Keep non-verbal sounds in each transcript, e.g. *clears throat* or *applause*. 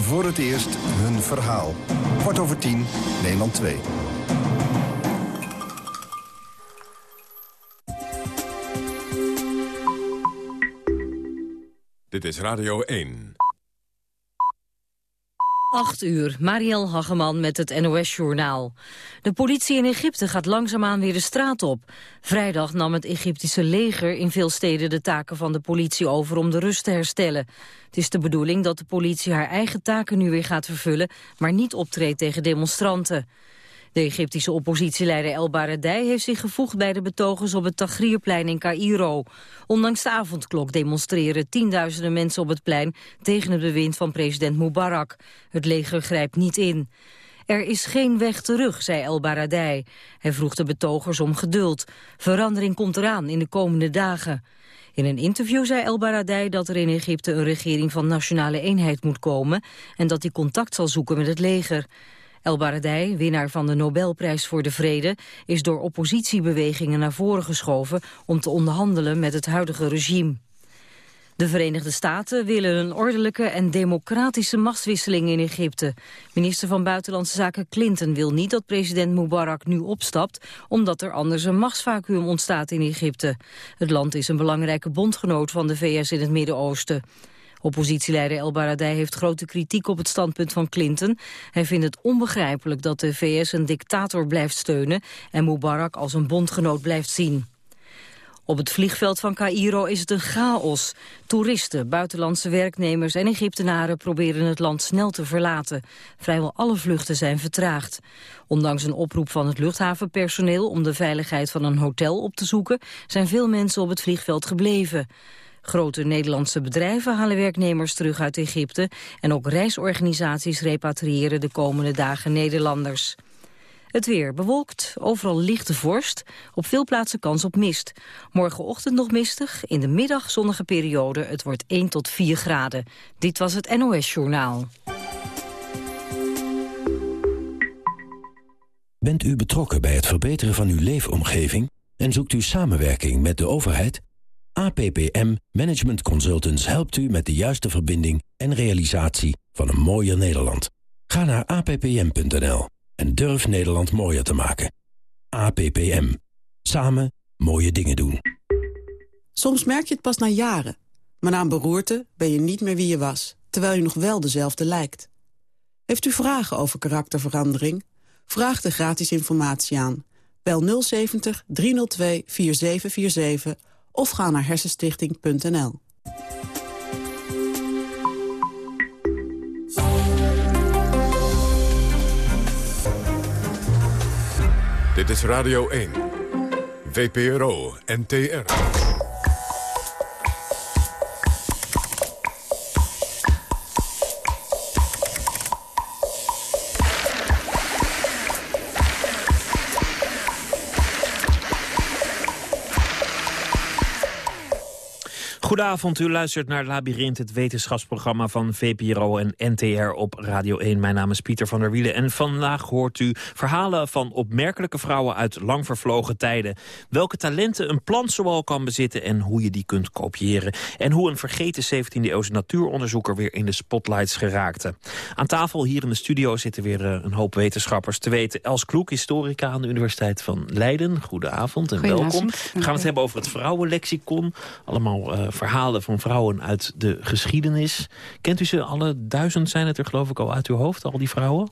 voor het eerst hun verhaal. Kwart over tien, Nederland 2. Dit is Radio 1. 8 uur, Marielle Hageman met het NOS-journaal. De politie in Egypte gaat langzaamaan weer de straat op. Vrijdag nam het Egyptische leger in veel steden de taken van de politie over om de rust te herstellen. Het is de bedoeling dat de politie haar eigen taken nu weer gaat vervullen, maar niet optreedt tegen demonstranten. De Egyptische oppositieleider El Baradei heeft zich gevoegd bij de betogers op het Tahrirplein in Cairo. Ondanks de avondklok demonstreren tienduizenden mensen op het plein tegen het bewind van president Mubarak. Het leger grijpt niet in. Er is geen weg terug, zei El Baradei. Hij vroeg de betogers om geduld. Verandering komt eraan in de komende dagen. In een interview zei El Baradei dat er in Egypte een regering van nationale eenheid moet komen... en dat hij contact zal zoeken met het leger. El Baradei, winnaar van de Nobelprijs voor de Vrede, is door oppositiebewegingen naar voren geschoven om te onderhandelen met het huidige regime. De Verenigde Staten willen een ordelijke en democratische machtswisseling in Egypte. Minister van Buitenlandse Zaken Clinton wil niet dat president Mubarak nu opstapt, omdat er anders een machtsvacuum ontstaat in Egypte. Het land is een belangrijke bondgenoot van de VS in het Midden-Oosten. Oppositieleider El Baradei heeft grote kritiek op het standpunt van Clinton. Hij vindt het onbegrijpelijk dat de VS een dictator blijft steunen... en Mubarak als een bondgenoot blijft zien. Op het vliegveld van Cairo is het een chaos. Toeristen, buitenlandse werknemers en Egyptenaren proberen het land snel te verlaten. Vrijwel alle vluchten zijn vertraagd. Ondanks een oproep van het luchthavenpersoneel om de veiligheid van een hotel op te zoeken... zijn veel mensen op het vliegveld gebleven. Grote Nederlandse bedrijven halen werknemers terug uit Egypte... en ook reisorganisaties repatriëren de komende dagen Nederlanders. Het weer bewolkt, overal lichte vorst, op veel plaatsen kans op mist. Morgenochtend nog mistig, in de middag zonnige periode, het wordt 1 tot 4 graden. Dit was het NOS Journaal. Bent u betrokken bij het verbeteren van uw leefomgeving en zoekt u samenwerking met de overheid? APPM Management Consultants helpt u met de juiste verbinding en realisatie van een mooier Nederland. Ga naar appm.nl en durf Nederland mooier te maken. APPM. Samen mooie dingen doen. Soms merk je het pas na jaren. Maar na een beroerte ben je niet meer wie je was, terwijl je nog wel dezelfde lijkt. Heeft u vragen over karakterverandering? Vraag de gratis informatie aan. Bel 070 302 4747 of ga naar hersenstichting.nl. Dit is Radio 1, VPRO, NTR. Goedenavond, u luistert naar Labyrinth, het wetenschapsprogramma van VPRO en NTR op Radio 1. Mijn naam is Pieter van der Wielen en vandaag hoort u verhalen van opmerkelijke vrouwen uit lang vervlogen tijden. Welke talenten een plant zoal kan bezitten en hoe je die kunt kopiëren. En hoe een vergeten 17e-eeuwse natuuronderzoeker weer in de spotlights geraakte. Aan tafel hier in de studio zitten weer eh, een hoop wetenschappers te weten. Els Kloek, historica aan de Universiteit van Leiden. Goedenavond en welkom. We gaan het hebben over het vrouwenlexicon. Allemaal uh, verhalen van vrouwen uit de geschiedenis. Kent u ze alle duizend, zijn het er geloof ik al uit uw hoofd, al die vrouwen?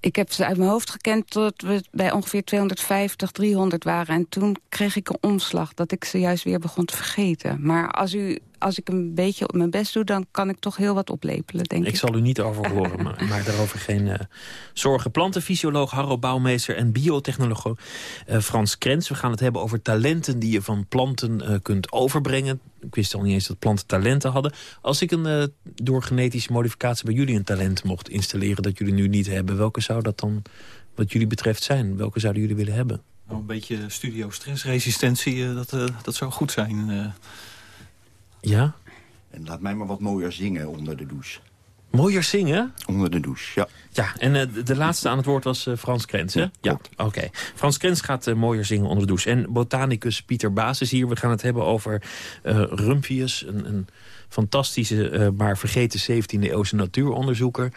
Ik heb ze uit mijn hoofd gekend tot we bij ongeveer 250, 300 waren. En toen kreeg ik een omslag dat ik ze juist weer begon te vergeten. Maar als u als ik een beetje op mijn best doe, dan kan ik toch heel wat oplepelen, denk ik. Ik zal u niet over horen, maar maak daarover geen uh, zorgen. Plantenfysioloog Harro Bouwmeester en biotechnoloog uh, Frans Krens. We gaan het hebben over talenten die je van planten uh, kunt overbrengen. Ik wist al niet eens dat planten talenten hadden. Als ik een, door genetische modificatie bij jullie een talent mocht installeren... dat jullie nu niet hebben, welke zou dat dan wat jullie betreft zijn? Welke zouden jullie willen hebben? Nou, een beetje studio stressresistentie, dat, dat zou goed zijn. Ja? En laat mij maar wat mooier zingen onder de douche. Mooier zingen? Onder de douche, ja. Ja, en uh, de, laatste aan het woord was uh, Frans Krens, hè? Ja, oké. Frans Krens gaat uh, mooier zingen onder de douche. En botanicus Pieter Baas is hier. We gaan het hebben over Rumphius, een, een fantastische, maar vergeten 17e-eeuwse natuuronderzoeker.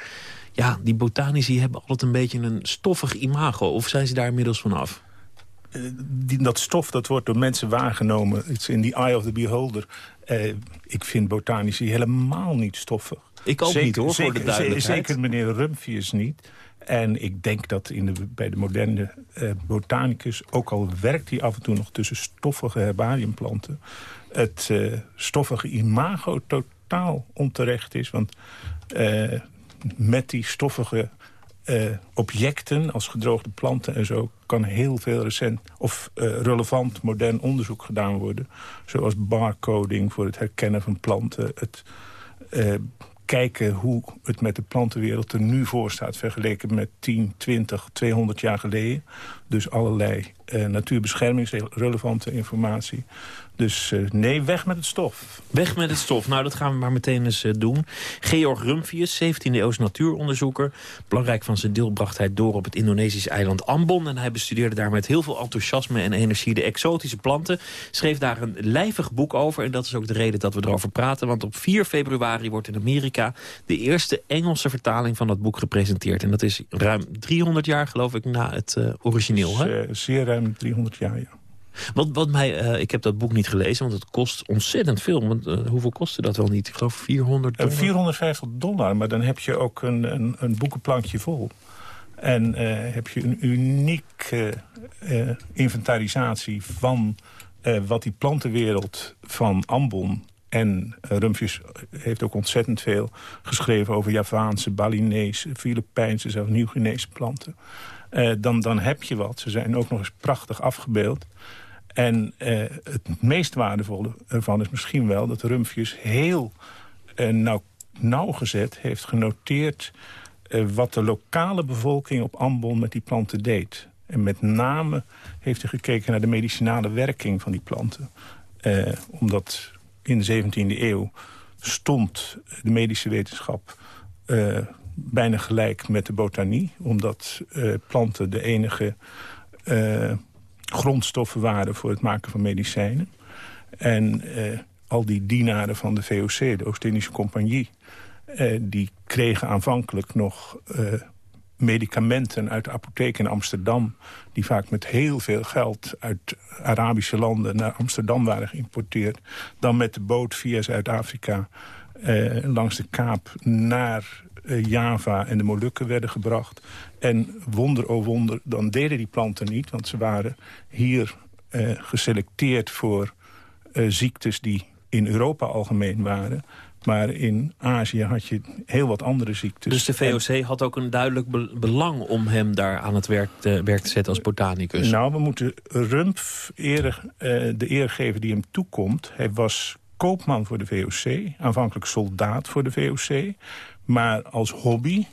Ja, die botanici hebben altijd een beetje een stoffig imago. Of zijn ze daar inmiddels vanaf? Die, dat stof dat wordt door mensen waargenomen. Is in the eye of the beholder. ik vind botanici helemaal niet stoffig. Ik ook niet hoor, zeker, voor de duidelijkheid. Zeker meneer Rumphius niet. En ik denk dat in de, bij de moderne uh, botanicus... ook al werkt hij af en toe nog tussen stoffige herbariumplanten... het uh, stoffige imago totaal onterecht is. Want met die stoffige objecten als gedroogde planten en zo... kan heel veel recent of relevant modern onderzoek gedaan worden. Zoals barcoding voor het herkennen van planten... het kijken hoe het met de plantenwereld er nu voor staat... vergeleken met 10, 20, 200 jaar geleden. Dus allerlei uh, natuurbeschermingsrelevante informatie. Dus uh, nee, weg met het stof. Weg met het stof. Nou, dat gaan we maar meteen eens uh, doen. Georg Rumphius, 17e-eeuws natuuronderzoeker. Belangrijk van zijn deel bracht hij door op het Indonesische eiland Ambon. En hij bestudeerde daar met heel veel enthousiasme en energie de exotische planten. Schreef daar een lijvig boek over. En dat is ook de reden dat we erover praten. Want op 4 februari wordt in Amerika de eerste Engelse vertaling van dat boek gepresenteerd. En dat is ruim 300 jaar, geloof ik, na het uh, Hè? zeer ruim 300 jaar, ja. Wat, wat mij, uh, ik heb dat boek niet gelezen, want het kost ontzettend veel. Want, uh, hoeveel kostte dat wel niet? Ik geloof 400 dollar. 450 dollar, maar dan heb je ook een, een, een boekenplankje vol. En heb je een unieke inventarisatie van wat die plantenwereld van Ambon en Rumpjes heeft ook ontzettend veel geschreven over Javaanse, Balinese, Filipijnse, zelfs Nieuw-Guinese planten. Uh, dan, dan heb je wat. Ze zijn ook nog eens prachtig afgebeeld. En uh, het meest waardevolle ervan is misschien wel dat Rumpjes heel nauw, nauwgezet heeft genoteerd... wat de lokale bevolking op Ambon met die planten deed. En met name heeft hij gekeken naar de medicinale werking van die planten. omdat in de 17e eeuw stond de medische wetenschap bijna gelijk met de botanie. Omdat uh, planten de enige uh, grondstoffen waren voor het maken van medicijnen. En al die dienaren van de VOC, de Oost-Indische Compagnie... die kregen aanvankelijk nog medicamenten uit de apotheek in Amsterdam... die vaak met heel veel geld uit Arabische landen naar Amsterdam waren geïmporteerd... dan met de boot via Zuid-Afrika eh, langs de Kaap naar eh, Java en de Molukken werden gebracht. En wonder o oh wonder, dan deden die planten niet... want ze waren hier eh, geselecteerd voor eh, ziektes die in Europa algemeen waren... Maar in Azië had je heel wat andere ziektes. Dus de VOC had ook een duidelijk belang om hem daar aan het werk te, werk te zetten als botanicus? Nou, we moeten Rump eer, uh, de eer geven die hem toekomt. Hij was koopman voor de VOC, aanvankelijk soldaat voor de VOC. Maar als hobby,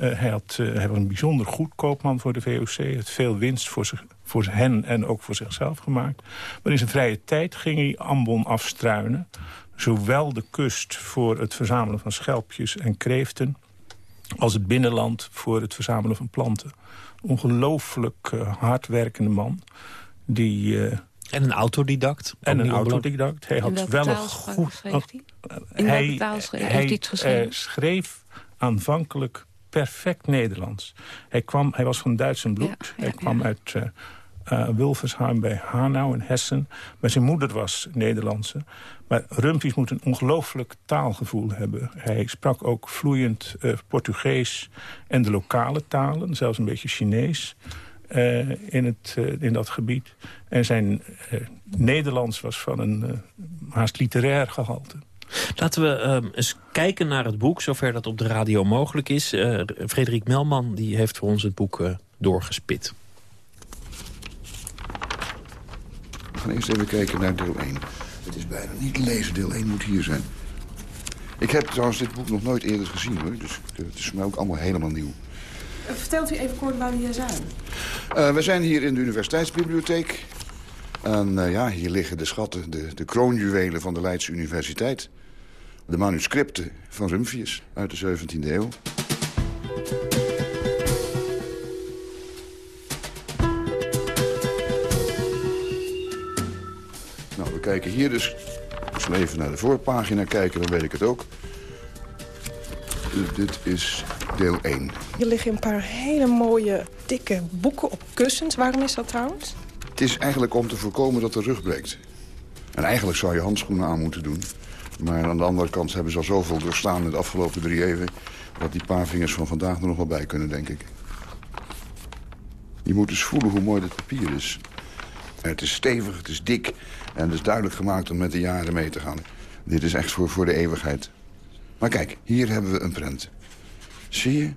uh, hij, had, uh, hij was een bijzonder goed koopman voor de VOC. Had veel winst voor, zich, voor hen en ook voor zichzelf gemaakt. Maar in zijn vrije tijd ging hij Ambon afstruinen zowel de kust voor het verzamelen van schelpjes en kreeften... als het binnenland voor het verzamelen van planten. Ongelooflijk uh, hardwerkende man. Die, en een autodidact. En een autodidact. Hij had wel een goed... hij? In hij, taal schreef hij, hij geschreven? schreef aanvankelijk perfect Nederlands. Hij, kwam, hij was van Duits bloed. Ja, ja, hij kwam uit uh, uh, Wilversheim bij Hanau in Hessen. Maar zijn moeder was Nederlandse. Maar Rumpies moet een ongelooflijk taalgevoel hebben. Hij sprak ook vloeiend uh, Portugees en de lokale talen. Zelfs een beetje Chinees. Uh, in, het, uh, in dat gebied. En zijn Nederlands was van een haast literair gehalte. Laten we uh, eens kijken naar het boek, zover dat op de radio mogelijk is. Uh, Frederik Melman die heeft voor ons het boek uh, doorgespit. We gaan eerst even kijken naar deel 1. Het is bijna niet lezen, deel 1 moet hier zijn. Ik heb trouwens dit boek nog nooit eerder gezien, hoor. Dus het is voor mij ook allemaal helemaal nieuw. Vertelt u even kort waar we hier zijn? Uh, we zijn hier in de universiteitsbibliotheek. En uh, ja, hier liggen de schatten, de, de kroonjuwelen van de Leidse Universiteit. de manuscripten van Rumphius uit de 17e eeuw. Nou, we kijken hier dus. Als we even naar de voorpagina kijken, dan weet ik het ook. Dit is deel 1. Hier liggen een paar hele mooie, dikke boeken op kussens. Waarom is dat trouwens? Het is eigenlijk om te voorkomen dat de rug breekt. En eigenlijk zou je handschoenen aan moeten doen. Maar aan de andere kant hebben ze al zoveel doorstaan in de afgelopen drie eeuwen... dat die paar vingers van vandaag er nog wel bij kunnen, denk ik. Je moet eens voelen hoe mooi dit papier is. Het is stevig, het is dik en het is duidelijk gemaakt om met de jaren mee te gaan. Dit is echt voor, voor de eeuwigheid. Maar kijk, hier hebben we een prent. Zie je?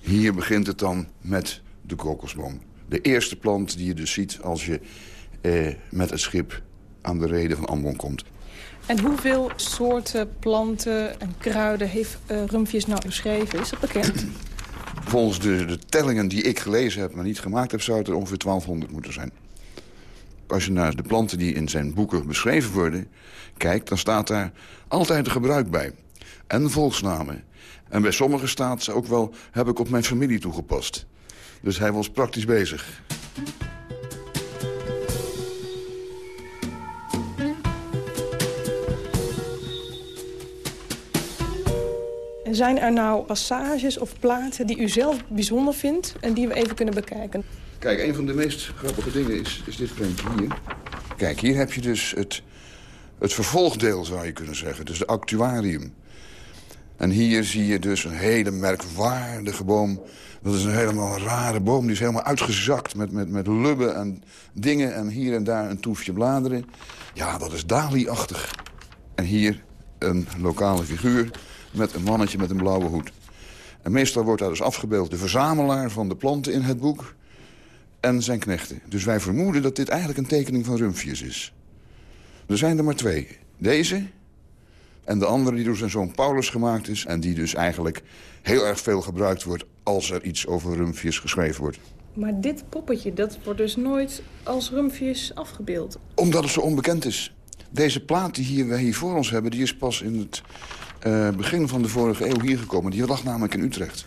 Hier begint het dan met de kokosboom. De eerste plant die je dus ziet als je eh, met het schip aan de reden van Ambon komt. En hoeveel soorten planten en kruiden heeft uh, nou beschreven? Is dat bekend? *clears throat* Volgens de, de tellingen die ik gelezen heb, maar niet gemaakt heb... zou het er ongeveer 1200 moeten zijn. Als je naar de planten die in zijn boeken beschreven worden kijkt... dan staat daar altijd een gebruik bij. En volksnamen. En bij sommigen staat ze ook wel... heb ik op mijn familie toegepast. Dus hij was praktisch bezig. Zijn er nou passages of platen die u zelf bijzonder vindt... en die we even kunnen bekijken? Kijk, een van de meest grappige dingen is, is dit prentje hier. Kijk, hier heb je dus het, het vervolgdeel, zou je kunnen zeggen. Dus de actuarium. En hier zie je dus een hele merkwaardige boom. Dat is een helemaal rare boom. Die is helemaal uitgezakt met, met, met lubben en dingen. En hier en daar een toefje bladeren. Ja, dat is Dali-achtig. En hier een lokale figuur met een mannetje met een blauwe hoed. En meestal wordt daar dus afgebeeld de verzamelaar van de planten in het boek... en zijn knechten. Dus wij vermoeden dat dit eigenlijk een tekening van Rumphius is. Er zijn er maar twee. Deze en de andere die door zijn zoon Paulus gemaakt is... en die dus eigenlijk heel erg veel gebruikt wordt... als er iets over Rumphius geschreven wordt. Maar dit poppetje, dat wordt dus nooit als Rumphius afgebeeld? Omdat het zo onbekend is. Deze plaat die hier, wij hier voor ons hebben... die is pas in het uh, begin van de vorige eeuw hier gekomen. Die lag namelijk in Utrecht.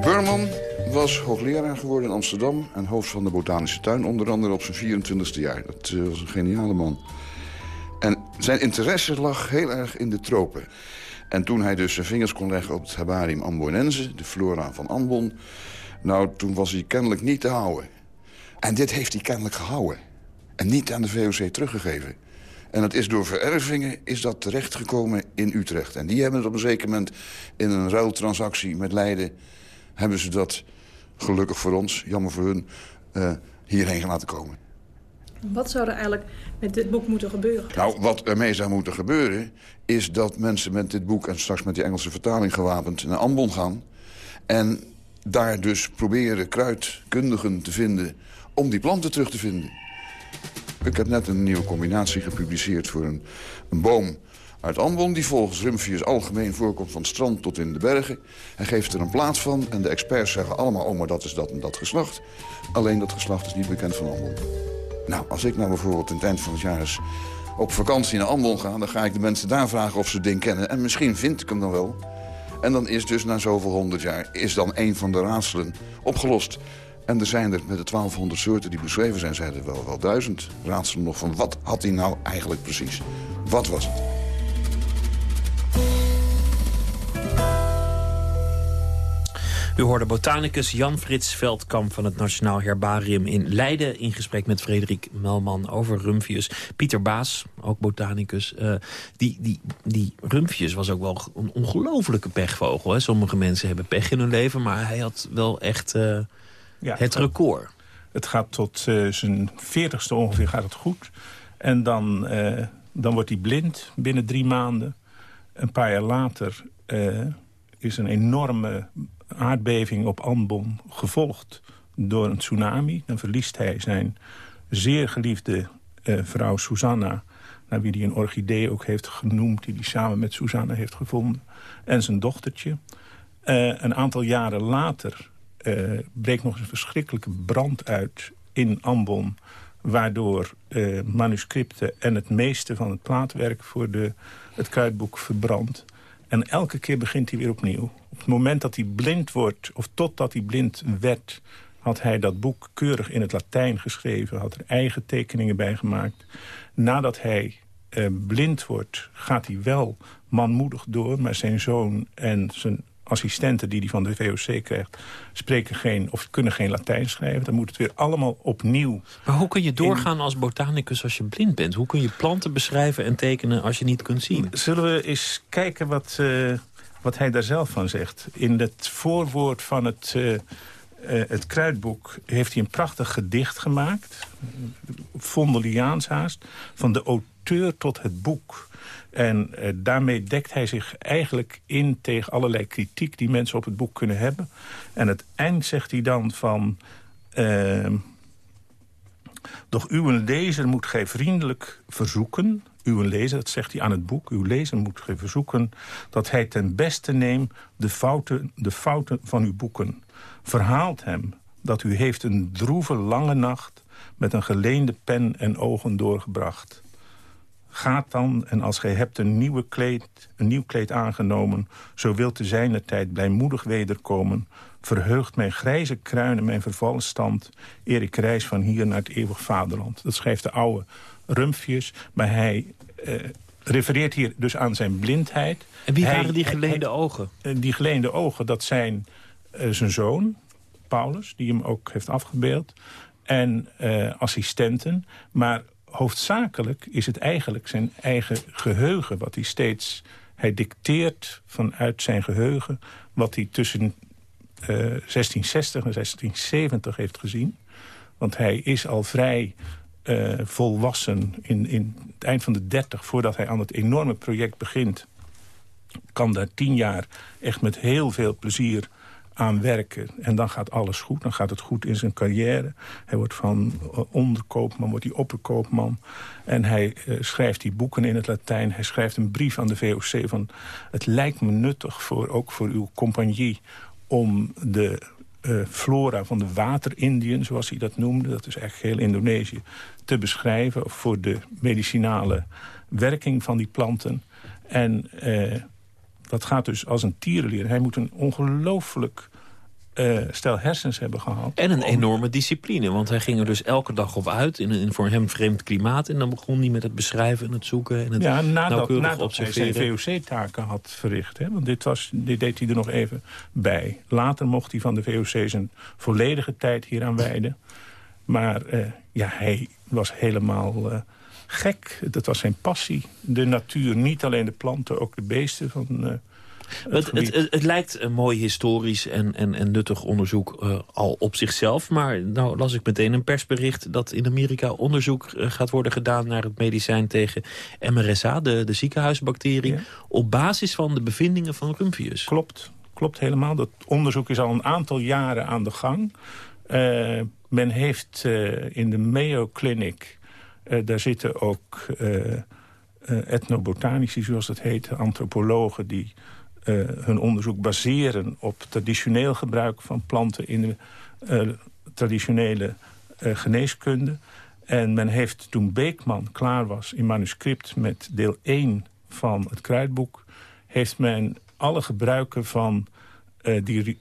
Burman was hoogleraar geworden in Amsterdam... en hoofd van de Botanische Tuin, onder andere op zijn 24e jaar. Dat uh, was een geniale man. En zijn interesse lag heel erg in de tropen. En toen hij dus zijn vingers kon leggen op het herbarium Ambonense... de flora van Ambon... nou, toen was hij kennelijk niet te houden. En dit heeft hij kennelijk gehouden. En niet aan de VOC teruggegeven. En dat is door verervingen is dat terechtgekomen in Utrecht. En die hebben het op een zeker moment in een ruiltransactie met Leiden... hebben ze dat, gelukkig voor ons, jammer voor hun, uh, hierheen laten komen. Wat zou er eigenlijk met dit boek moeten gebeuren? Nou, wat ermee zou moeten gebeuren... is dat mensen met dit boek en straks met die Engelse vertaling gewapend... naar Ambon gaan en daar dus proberen kruidkundigen te vinden om die planten terug te vinden. Ik heb net een nieuwe combinatie gepubliceerd voor een, een boom uit Ambon... die volgens Rumphius algemeen voorkomt van het strand tot in de bergen. Hij geeft er een plaats van en de experts zeggen allemaal... oh, maar dat is dat en dat geslacht. Alleen dat geslacht is niet bekend van Ambon. Nou, als ik nou bijvoorbeeld in het eind van het jaar eens op vakantie naar Ambon ga... dan ga ik de mensen daar vragen of ze het ding kennen. En misschien vind ik hem dan wel. En dan is dus na zoveel honderd jaar is dan een van de raadselen opgelost. En er zijn er met de 1200 soorten die beschreven zijn... zijn er wel, wel duizend raadselen nog van wat had hij nou eigenlijk precies? Wat was het? U hoorde botanicus Jan Frits Veldkamp van het Nationaal Herbarium in Leiden... in gesprek met Frederik Melman over Rumphius. Pieter Baas, ook botanicus. Uh, die, die, die Rumphius was ook wel een ongelofelijke pechvogel. Hè? Sommige mensen hebben pech in hun leven, maar hij had wel echt... Uh, ja, het record. Het gaat tot uh, zijn veertigste ongeveer gaat het goed. En dan, uh, dan wordt hij blind binnen drie maanden. Een paar jaar later uh, is een enorme aardbeving op Ambon gevolgd door een tsunami. Dan verliest hij zijn zeer geliefde vrouw Susanna... naar wie hij een orchidee ook heeft genoemd... die hij samen met Susanna heeft gevonden. En zijn dochtertje. een aantal jaren later uh, breekt nog een verschrikkelijke brand uit in Ambon... waardoor uh, manuscripten en het meeste van het plaatwerk voor de, het kruidboek verbrandt. En elke keer begint hij weer opnieuw. Op het moment dat hij blind wordt, of totdat hij blind werd... had hij dat boek keurig in het Latijn geschreven... had er eigen tekeningen bij gemaakt. Nadat hij uh, blind wordt, gaat hij wel manmoedig door... maar zijn zoon en zijn assistenten die hij van de VOC krijgt... spreken geen of kunnen geen Latijn schrijven. Dan moet het weer allemaal opnieuw. Maar hoe kun je doorgaan als botanicus als je blind bent? Hoe kun je planten beschrijven en tekenen als je niet kunt zien? Zullen we eens kijken wat, uh, wat hij daar zelf van zegt? In het voorwoord van het... Uh, uh, het kruidboek heeft hij een prachtig gedicht gemaakt. Vondeliaans haast. Van de auteur tot het boek. En uh, daarmee dekt hij zich eigenlijk in tegen allerlei kritiek... die mensen op het boek kunnen hebben. En het eind zegt hij dan van... Uh, doch uw lezer moet gij vriendelijk verzoeken... uw lezer, dat zegt hij aan het boek... uw lezer moet gij verzoeken... dat hij ten beste neemt de fouten, de fouten van uw boeken. Verhaalt hem dat u heeft een droeve lange nacht... met een geleende pen en ogen doorgebracht Gaat dan, en als gij hebt een, nieuwe kleed, een nieuw kleed aangenomen... zo wilt te zijner tijd blijmoedig wederkomen... verheugt mijn grijze kruinen mijn vervallen stand... eer ik reis van hier naar het eeuwig vaderland. Dat schrijft de oude Rumpfius, maar hij... Eh, refereert hier dus aan zijn blindheid. En wie waren die geleende ogen? Eh, die geleende ogen, dat zijn uh, zijn zoon, Paulus... die hem ook heeft afgebeeld, en uh, assistenten. Maar hoofdzakelijk is het eigenlijk zijn eigen geheugen... wat hij steeds... Hij dicteert vanuit zijn geheugen wat hij tussen uh, eh, 1660 en 1670 heeft gezien. Want hij is al vrij uh, volwassen in, in het eind van de 30... voordat hij aan het enorme project begint... kan daar tien jaar echt met heel veel plezier aan werken. En dan gaat alles goed. Dan gaat het goed in zijn carrière. Hij wordt van eh, onderkoopman, wordt hij opperkoopman. En hij uh, schrijft die boeken in het Latijn. Hij schrijft een brief aan de VOC van... het lijkt me nuttig, voor, ook voor uw compagnie... om de uh, flora van de waterindiën, zoals hij dat noemde... dat is eigenlijk heel Indonesië, te beschrijven... voor de medicinale werking van die planten. En dat gaat dus als een tierenlier. Hij moet een ongelooflijk uh, stel hersens hebben gehad. En een enorme discipline, want hij ging er dus elke dag op uit... in een voor hem vreemd klimaat. En dan begon hij met het beschrijven en het zoeken en het ja, nadat, nadat hij zijn VOC-taken had verricht. Hè? Want dit, was, dit deed hij er nog even bij. Later mocht hij van de VOC zijn volledige tijd hier aan wijden. Maar uh, ja, hij was helemaal... Uh, gek. Dat was zijn passie. De natuur, niet alleen de planten, ook de beesten van... Uh, het, het, het, het, lijkt een mooi historisch en, en, en nuttig onderzoek uh, al op zichzelf. Maar nou las ik meteen een persbericht dat in Amerika onderzoek uh, gaat worden gedaan... naar het medicijn tegen MRSA, de, de ziekenhuisbacterie... Ja. op basis van de bevindingen van Rumphius. Klopt, klopt helemaal. Dat onderzoek is al een aantal jaren aan de gang. Uh, men heeft in de Mayo Clinic daar zitten ook uh, uh, etnobotanici, zoals het heet, antropologen... die hun onderzoek baseren op traditioneel gebruik van planten... in de traditionele geneeskunde. En men heeft toen Beekman klaar was in manuscript met deel 1 van het kruidboek... heeft men alle gebruiken van die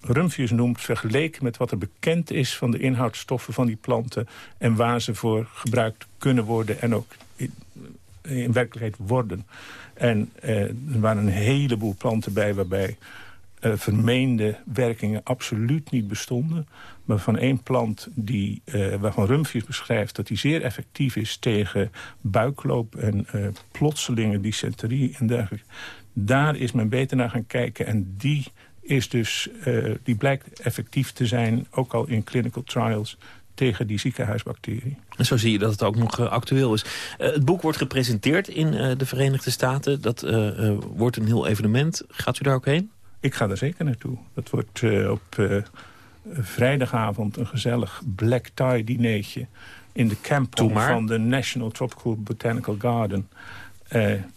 Rumphius noemt... vergeleken met wat er bekend is van de inhoudstoffen van die planten... en waar ze voor gebruikt kunnen worden en ook in, werkelijkheid worden. En eh, er waren een heleboel planten bij waarbij uh, vermeende werkingen absoluut niet bestonden. Maar van één plant die, uh, waarvan Rumphius beschrijft dat die zeer effectief is tegen buikloop en uh, plotselinge dysenterie en dergelijke. Daar is men beter naar gaan kijken en die is dus, uh, die blijkt effectief te zijn, ook al in clinical trials tegen die ziekenhuisbacterie. En zo zie je dat het ook nog uh, actueel is. Uh, het boek wordt gepresenteerd in de Verenigde Staten. Dat wordt een heel evenement. Gaat u daar ook heen? Ik ga daar zeker naartoe. Dat wordt op vrijdagavond een gezellig black tie dinertje... in de camp van de National Tropical Botanical Garden...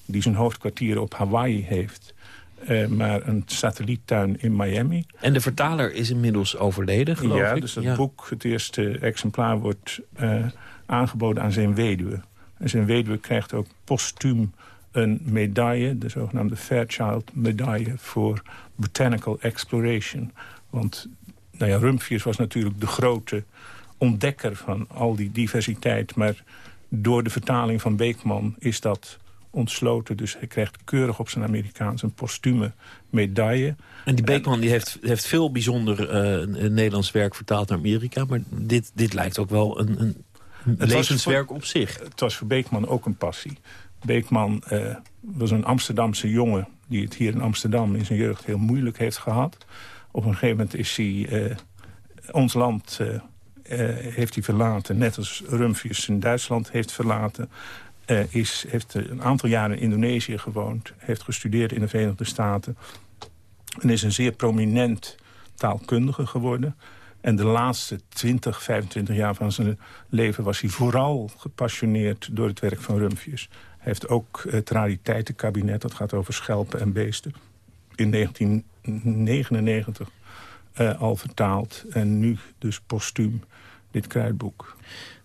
die zijn hoofdkwartier op Hawaii heeft... maar een satelliettuin in Miami. En de vertaler is inmiddels overleden, geloof ja, ik? dus het boek, het eerste exemplaar, wordt aangeboden aan zijn weduwe. En zijn weduwe krijgt ook postuum een medaille, de zogenaamde Fairchild medaille voor Botanical Exploration. Want nou ja, Rumphius was natuurlijk de grote ontdekker van al die diversiteit. Maar door de vertaling van Beekman is dat ontsloten. Dus hij krijgt keurig op zijn Amerikaans een postume medaille. En die Beekman die heeft, heeft veel bijzonder uh, Nederlands werk vertaald naar Amerika. Maar dit, dit lijkt ook wel een, een levenswerk op zich. Het was voor Beekman ook een passie. Beekman uh, was een Amsterdamse jongen... die het hier in Amsterdam in zijn jeugd heel moeilijk heeft gehad. Op een gegeven moment is hij uh, ons land heeft hij verlaten. Net als Rumphius in Duitsland heeft verlaten. Is, heeft een aantal jaren in Indonesië gewoond. Heeft gestudeerd in de Verenigde Staten. En is een zeer prominent taalkundige geworden. En de laatste 20, 25 jaar van zijn leven was hij vooral gepassioneerd door het werk van Rumphius heeft ook het rariteitenkabinet, dat gaat over schelpen en beesten... in 1999 uh, al vertaald. En nu dus postuum dit kruidboek.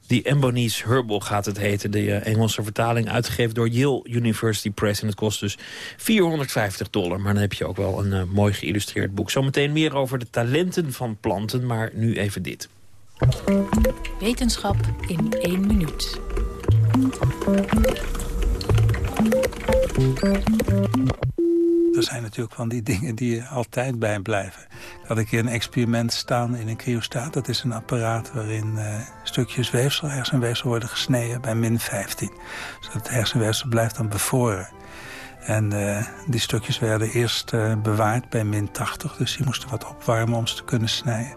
Die Embony's Herbal gaat het heten. De uh, Engelse vertaling uitgegeven door Yale University Press. En het kost dus 450 dollar. Maar dan heb je ook wel een uh, mooi geïllustreerd boek. Zometeen meer over de talenten van planten. Maar nu even dit. Wetenschap in één minuut. Er zijn natuurlijk van die *laughs* dingen die je altijd bijblijven. Ik had een keer een experiment staan in een cryostaat. Dat is een apparaat waarin uh, stukjes weefsel, hersenweefsel worden gesneden bij min 15. Dus het hersenweefsel blijft dan bevroren. En uh, die stukjes werden eerst uh, bewaard bij min 80. Dus die moesten wat opwarmen om ze te kunnen snijden.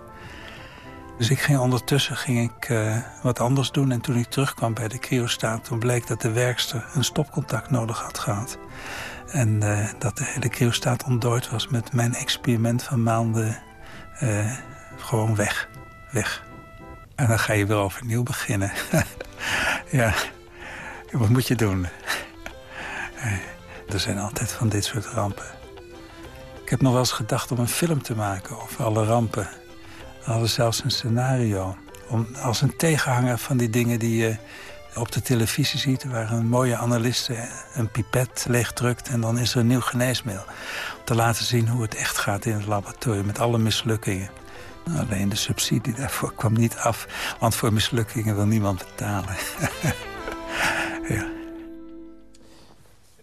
Dus ik ging ondertussen ging ik, wat anders doen. En toen ik terugkwam bij de cryostaat... toen bleek dat de werkster een stopcontact nodig had gehad. En uh, dat de hele cryostaat ontdooid was met mijn experiment van maanden... Uh, gewoon weg. Weg. En dan ga je weer overnieuw beginnen. *laughs* ja, wat moet je doen? er zijn altijd van dit soort rampen. Ik heb nog wel eens gedacht om een film te maken over alle rampen we hadden zelfs een scenario. Om, als een tegenhanger van die dingen die je op de televisie ziet... waar een mooie analiste een pipet leegdrukt... en dan is er een nieuw geneesmiddel. Om te laten zien hoe het echt gaat in het laboratorium... met alle mislukkingen. Alleen de subsidie daarvoor kwam niet af. Want voor mislukkingen wil niemand betalen. *laughs*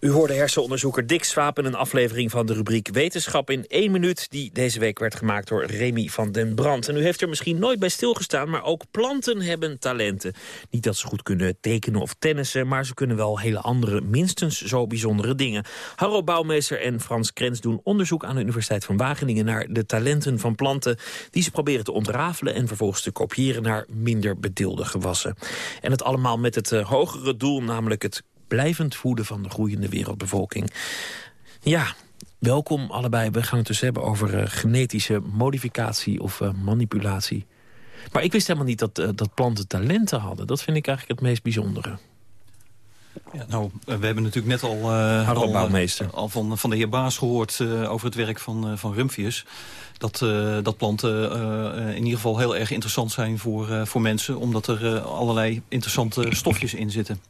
U hoorde hersenonderzoeker Dick Swaap in een aflevering van de rubriek Wetenschap in één minuut... die deze week werd gemaakt door Remy van den Brand. En u heeft er misschien nooit bij stilgestaan, maar ook planten hebben talenten. Niet dat ze goed kunnen tekenen of tennissen... maar ze kunnen wel hele andere, minstens zo bijzondere dingen. Harro Bouwmeester en Frans Krens doen onderzoek aan de Universiteit van Wageningen... naar de talenten van planten die ze proberen te ontrafelen... en vervolgens te kopiëren naar minder bedeelde gewassen. En het allemaal met het uh, hogere doel, namelijk het blijvend voeden van de groeiende wereldbevolking. Ja, welkom allebei. We gaan het dus hebben over uh, genetische modificatie of uh, manipulatie. Maar ik wist helemaal niet dat, uh, dat planten talenten hadden. Dat vind ik eigenlijk het meest bijzondere. Ja, nou, we hebben natuurlijk net al, uh, al, al, van, van de heer Baas gehoord uh, over het werk van, van Rumphius. Dat, dat planten in ieder geval heel erg interessant zijn voor, voor mensen... omdat er allerlei interessante stofjes in zitten.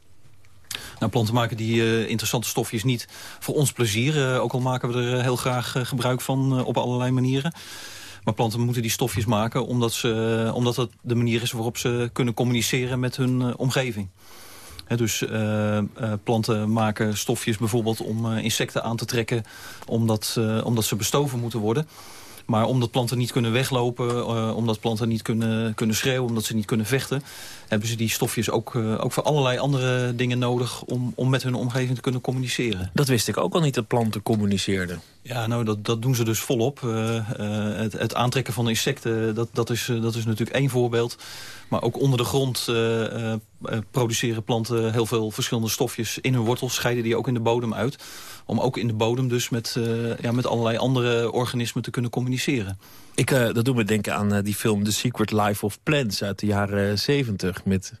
Nou, planten maken die uh, interessante stofjes niet voor ons plezier. Uh, ook al maken we er heel graag gebruik van op allerlei manieren. Maar planten moeten die stofjes maken omdat, ze, omdat het de manier is waarop ze kunnen communiceren met hun omgeving. Dus planten maken stofjes bijvoorbeeld om insecten aan te trekken... omdat, omdat ze bestoven moeten worden. Maar omdat planten niet kunnen weglopen, uh, omdat planten niet kunnen, kunnen schreeuwen... omdat ze niet kunnen vechten, hebben ze die stofjes ook, uh, ook voor allerlei andere dingen nodig... Om, om met hun omgeving te kunnen communiceren. Dat wist ik ook al niet, dat planten communiceerden. Ja, nou, dat, dat doen ze dus volop. Uh, het, het, aantrekken van insecten, dat, dat, is, dat is natuurlijk één voorbeeld. Maar ook onder de grond produceren planten heel veel verschillende stofjes in hun wortels. Scheiden die ook in de bodem uit om ook in de bodem dus met, uh, ja, met allerlei andere organismen te kunnen communiceren. Ik, uh, dat doet me denken aan uh, die film The Secret Life of Plants uit de jaren 70 met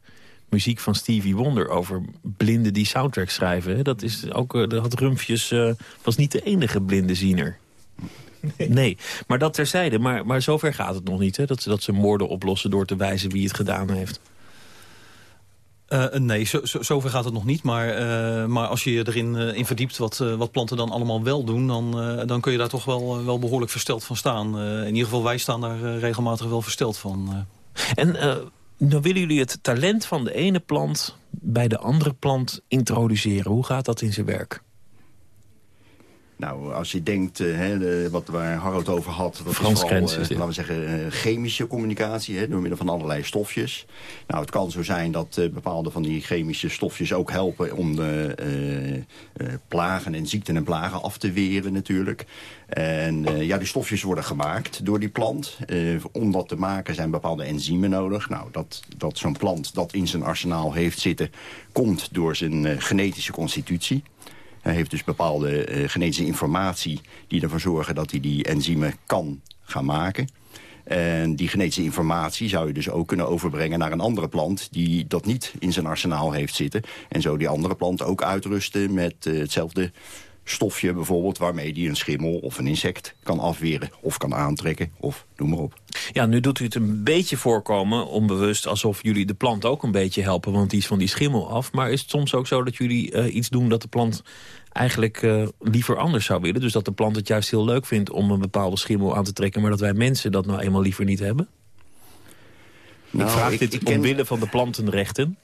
muziek van Stevie Wonder... over blinden die soundtrack schrijven. Dat is ook, uh, dat had Rumpjes was niet de enige blinde ziener. Nee. maar dat terzijde. Maar, maar zover gaat het nog niet, hè? Dat, dat ze moorden oplossen door te wijzen wie het gedaan heeft. Uh, nee, zo, zo, zover gaat het nog niet. Maar, uh, maar als je je erin in verdiept wat, wat planten dan allemaal wel doen... dan, dan kun je daar toch wel, wel behoorlijk versteld van staan. in ieder geval, wij staan daar regelmatig wel versteld van. En dan willen jullie het talent van de ene plant bij de andere plant introduceren. Hoe gaat dat in zijn werk? Nou, als je denkt, uh, hè, wat waar Harold over had... dat Frans is vooral, uh, laten we zeggen, uh, chemische communicatie... Hè, door middel van allerlei stofjes. Nou, het kan zo zijn dat bepaalde van die chemische stofjes ook helpen... om de plagen en ziekten en plagen af te weren natuurlijk. En ja, die stofjes worden gemaakt door die plant. om dat te maken zijn bepaalde enzymen nodig. Nou, dat, dat zo'n plant dat in zijn arsenaal heeft zitten... komt door zijn genetische constitutie... Hij heeft dus bepaalde uh, genetische informatie die ervoor zorgen dat hij die enzymen kan gaan maken. En die genetische informatie zou je dus ook kunnen overbrengen naar een andere plant... die dat niet in zijn arsenaal heeft zitten. En zo die andere plant ook uitrusten met uh, hetzelfde stofje bijvoorbeeld... waarmee die een schimmel of een insect kan afweren of kan aantrekken of noem maar op. Ja, nu doet u het een beetje voorkomen, onbewust... alsof jullie de plant ook een beetje helpen, want die is van die schimmel af. Maar is het soms ook zo dat jullie uh, iets doen dat de plant eigenlijk uh, liever anders zou willen? Dus dat de plant het juist heel leuk vindt om een bepaalde schimmel aan te trekken... maar dat wij mensen dat nou eenmaal liever niet hebben? Nou, ik vraag ik, dit ik ken... omwille van de plantenrechten.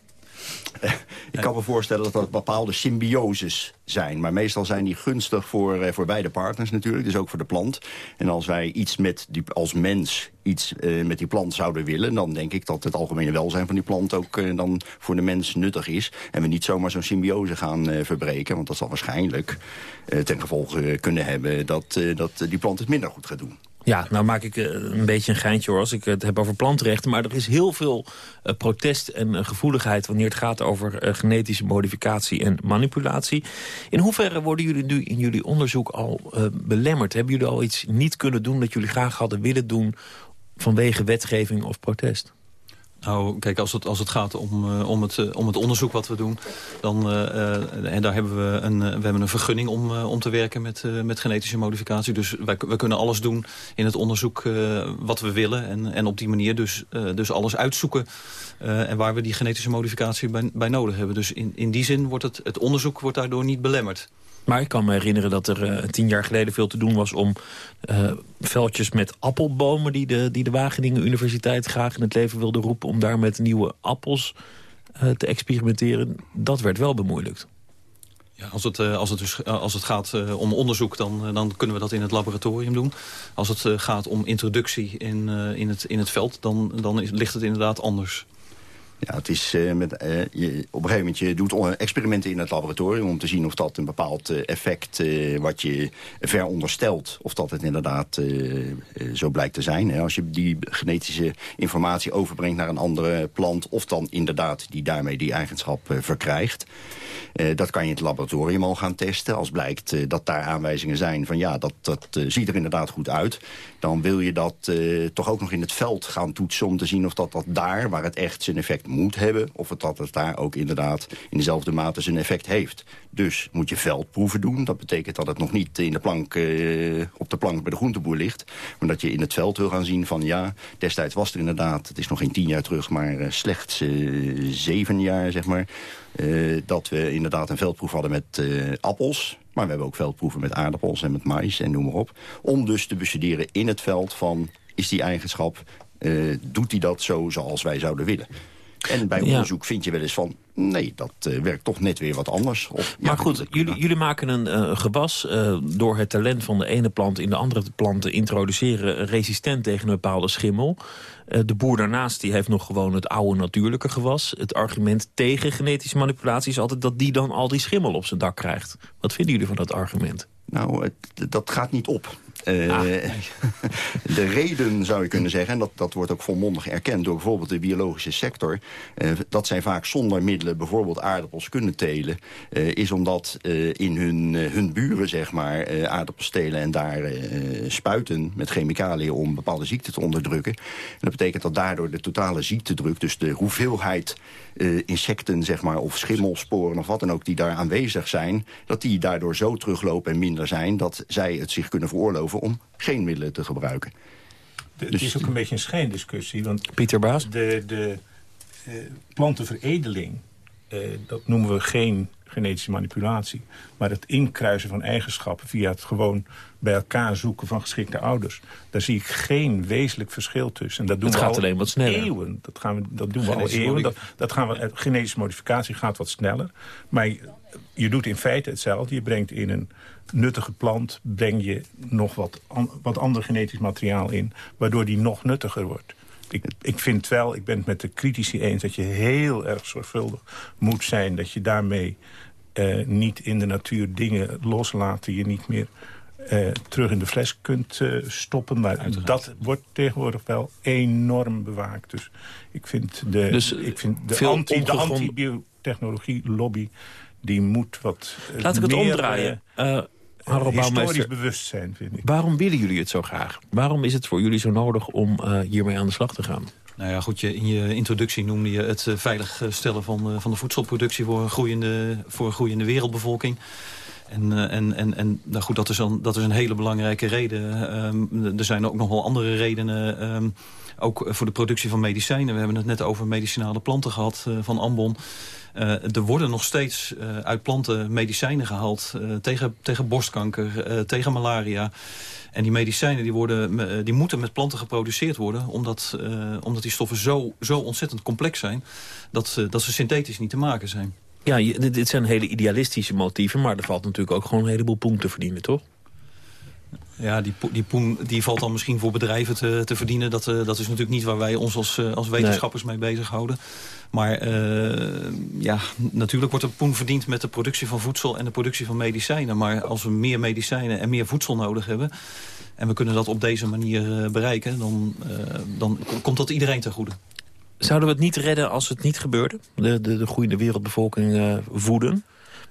Ik kan me voorstellen dat dat bepaalde symbioses zijn. Maar meestal zijn die gunstig voor, eh, voor beide partners natuurlijk. Dus ook voor de plant. En als wij iets met die, als mens iets uh, met die plant zouden willen... dan denk ik dat het algemene welzijn van die plant ook uh, dan voor de mens nuttig is. En we niet zomaar zo'n symbiose gaan verbreken. Want dat zal waarschijnlijk ten gevolge kunnen hebben... dat, dat die plant het minder goed gaat doen. Ja, nou maak ik eh, een beetje een geintje hoor als ik het heb over plantenrechten. Maar er is heel veel uh, protest en uh, gevoeligheid wanneer het gaat over genetische modificatie en manipulatie. In hoeverre worden jullie nu in jullie onderzoek al belemmerd? Hebben jullie al iets niet kunnen doen dat jullie graag hadden willen doen vanwege wetgeving of protest? Nou, kijk, als het, als het gaat om, uh, om, het, uh, om het onderzoek wat we doen... dan uh, en daar hebben we een, we hebben een vergunning om, om te werken met, met genetische modificatie. Dus wij, wij kunnen alles doen in het onderzoek wat we willen. En, en op die manier dus, dus alles uitzoeken... en waar we die genetische modificatie bij, bij nodig hebben. Dus in, in die zin wordt het, het onderzoek wordt daardoor niet belemmerd. Maar ik kan me herinneren dat er uh, tien jaar geleden veel te doen was... om uh, veldjes met appelbomen die de, die de Wageningen Universiteit graag in het leven wilde roepen... om daar met nieuwe appels uh, te experimenteren. Dat werd wel bemoeilijkt. Ja, als, het, als, het dus, als het gaat om onderzoek, dan, dan kunnen we dat in het laboratorium doen. Als het gaat om introductie in, in, het, in het veld, dan, dan ligt het inderdaad anders. Ja, het is uh, met, uh, je, op een gegeven moment je doet experimenten in het laboratorium... om te zien of dat een bepaald uh, effect wat je veronderstelt... of dat het inderdaad zo blijkt te zijn. Hè. Als je die genetische informatie overbrengt naar een andere plant... of dan inderdaad die daarmee die eigenschap verkrijgt... dat kan je in het laboratorium al gaan testen. Als blijkt dat daar aanwijzingen zijn van ja, dat, dat ziet er inderdaad goed uit... dan wil je dat toch ook nog in het veld gaan toetsen... om te zien of dat, dat daar, waar het echt zijn effect moet hebben... of het dat het daar ook inderdaad in dezelfde mate zijn effect heeft. Dus moet je veldproeven doen. Dat betekent dat het nog niet in de plank, uh, op de plank bij de groenteboer ligt. Maar dat je in het veld wil gaan zien van ja, destijds was er inderdaad... het is nog geen tien jaar terug, maar uh, slechts zeven jaar, zeg maar... dat we inderdaad een veldproef hadden met appels. Maar we hebben ook veldproeven met aardappels en met mais en noem maar op. Om dus te bestuderen in het veld van... is die eigenschap, doet hij dat zo zoals wij zouden willen? En bij onderzoek vind je wel eens van... nee, dat uh, werkt toch net weer wat anders. Of, maar goed, jullie, jullie maken een uh, gewas uh, door het talent van de ene plant... in de andere plant te introduceren resistent tegen een bepaalde schimmel. de boer daarnaast die heeft nog gewoon het oude natuurlijke gewas. Het argument tegen genetische manipulatie is altijd... dat die dan al die schimmel op zijn dak krijgt. Wat vinden jullie van dat argument? Nou, het, dat gaat niet op. Uh, *laughs* de reden zou je kunnen zeggen, en dat, dat wordt ook volmondig erkend... door bijvoorbeeld de biologische sector... Uh, dat zij vaak zonder middelen bijvoorbeeld aardappels kunnen telen... Uh, is omdat in hun, hun buren zeg maar, aardappels telen en daar spuiten met chemicaliën... om bepaalde ziekten te onderdrukken. En dat betekent dat daardoor de totale ziektedruk... dus de hoeveelheid insecten zeg maar, of schimmelsporen of wat dan ook... die daar aanwezig zijn, dat die daardoor zo teruglopen en minder zijn... dat zij het zich kunnen veroorloven om geen middelen te gebruiken. De, het is ook een beetje een schijndiscussie. Want Pieter Baas? De, de uh, plantenveredeling, uh, dat noemen we geen genetische manipulatie. Maar het inkruisen van eigenschappen via het gewoon bij elkaar zoeken van geschikte ouders. Daar zie ik geen wezenlijk verschil tussen. En dat doen het we gaat al alleen wat sneller. Eeuwen. Dat, gaan we, dat doen we al eeuwen. Dat, dat gaan we, genetische modificatie gaat wat sneller. Maar je, je doet in feite hetzelfde. Je brengt in een nuttige plant breng je nog wat, an, wat ander genetisch materiaal in... waardoor die nog nuttiger wordt. Ik, ik vind wel, ik ben het met de critici eens... dat je heel erg zorgvuldig moet zijn... dat je daarmee uh, niet in de natuur dingen loslaat... die je niet meer uh, terug in de fles kunt uh, stoppen. Maar Uiteraard. dat wordt tegenwoordig wel enorm bewaakt. Dus ik vind de, dus, ik vind de anti-biotechnologie-lobby... Anti die moet wat Laat ik het meer, omdraaien. Uh, historisch bewustzijn, vind ik. Waarom willen jullie het zo graag? Waarom is het voor jullie zo nodig om uh, hiermee aan de slag te gaan? Nou ja, goed, je, in je introductie noemde je het uh, veilig stellen van, uh, van de voedselproductie... voor een groeiende, voor een groeiende wereldbevolking. En, uh, en, en, en nou goed, dat is, een, dat is een hele belangrijke reden. Um, er zijn ook nog wel andere redenen... Um, ook voor de productie van medicijnen. We hebben het net over medicinale planten gehad van Ambon. Uh, er worden nog steeds uit planten medicijnen gehaald tegen, tegen borstkanker, tegen malaria. En die medicijnen die worden, die moeten met planten geproduceerd worden... omdat, omdat die stoffen zo, zo ontzettend complex zijn... Dat, dat ze synthetisch niet te maken zijn. Ja, dit zijn hele idealistische motieven... maar er valt natuurlijk ook gewoon een heleboel poen te verdienen, toch? Ja, die, die poen die valt dan misschien voor bedrijven te, te verdienen. Dat, uh, dat is natuurlijk niet waar wij ons als, als wetenschappers nee. mee bezighouden. Maar uh, ja, natuurlijk wordt er poen verdiend met de productie van voedsel en de productie van medicijnen. Maar als we meer medicijnen en meer voedsel nodig hebben... en we kunnen dat op deze manier bereiken, dan, dan komt dat iedereen ten goede. Zouden we het niet redden als het niet gebeurde? De, de, de groeiende wereldbevolking voeden?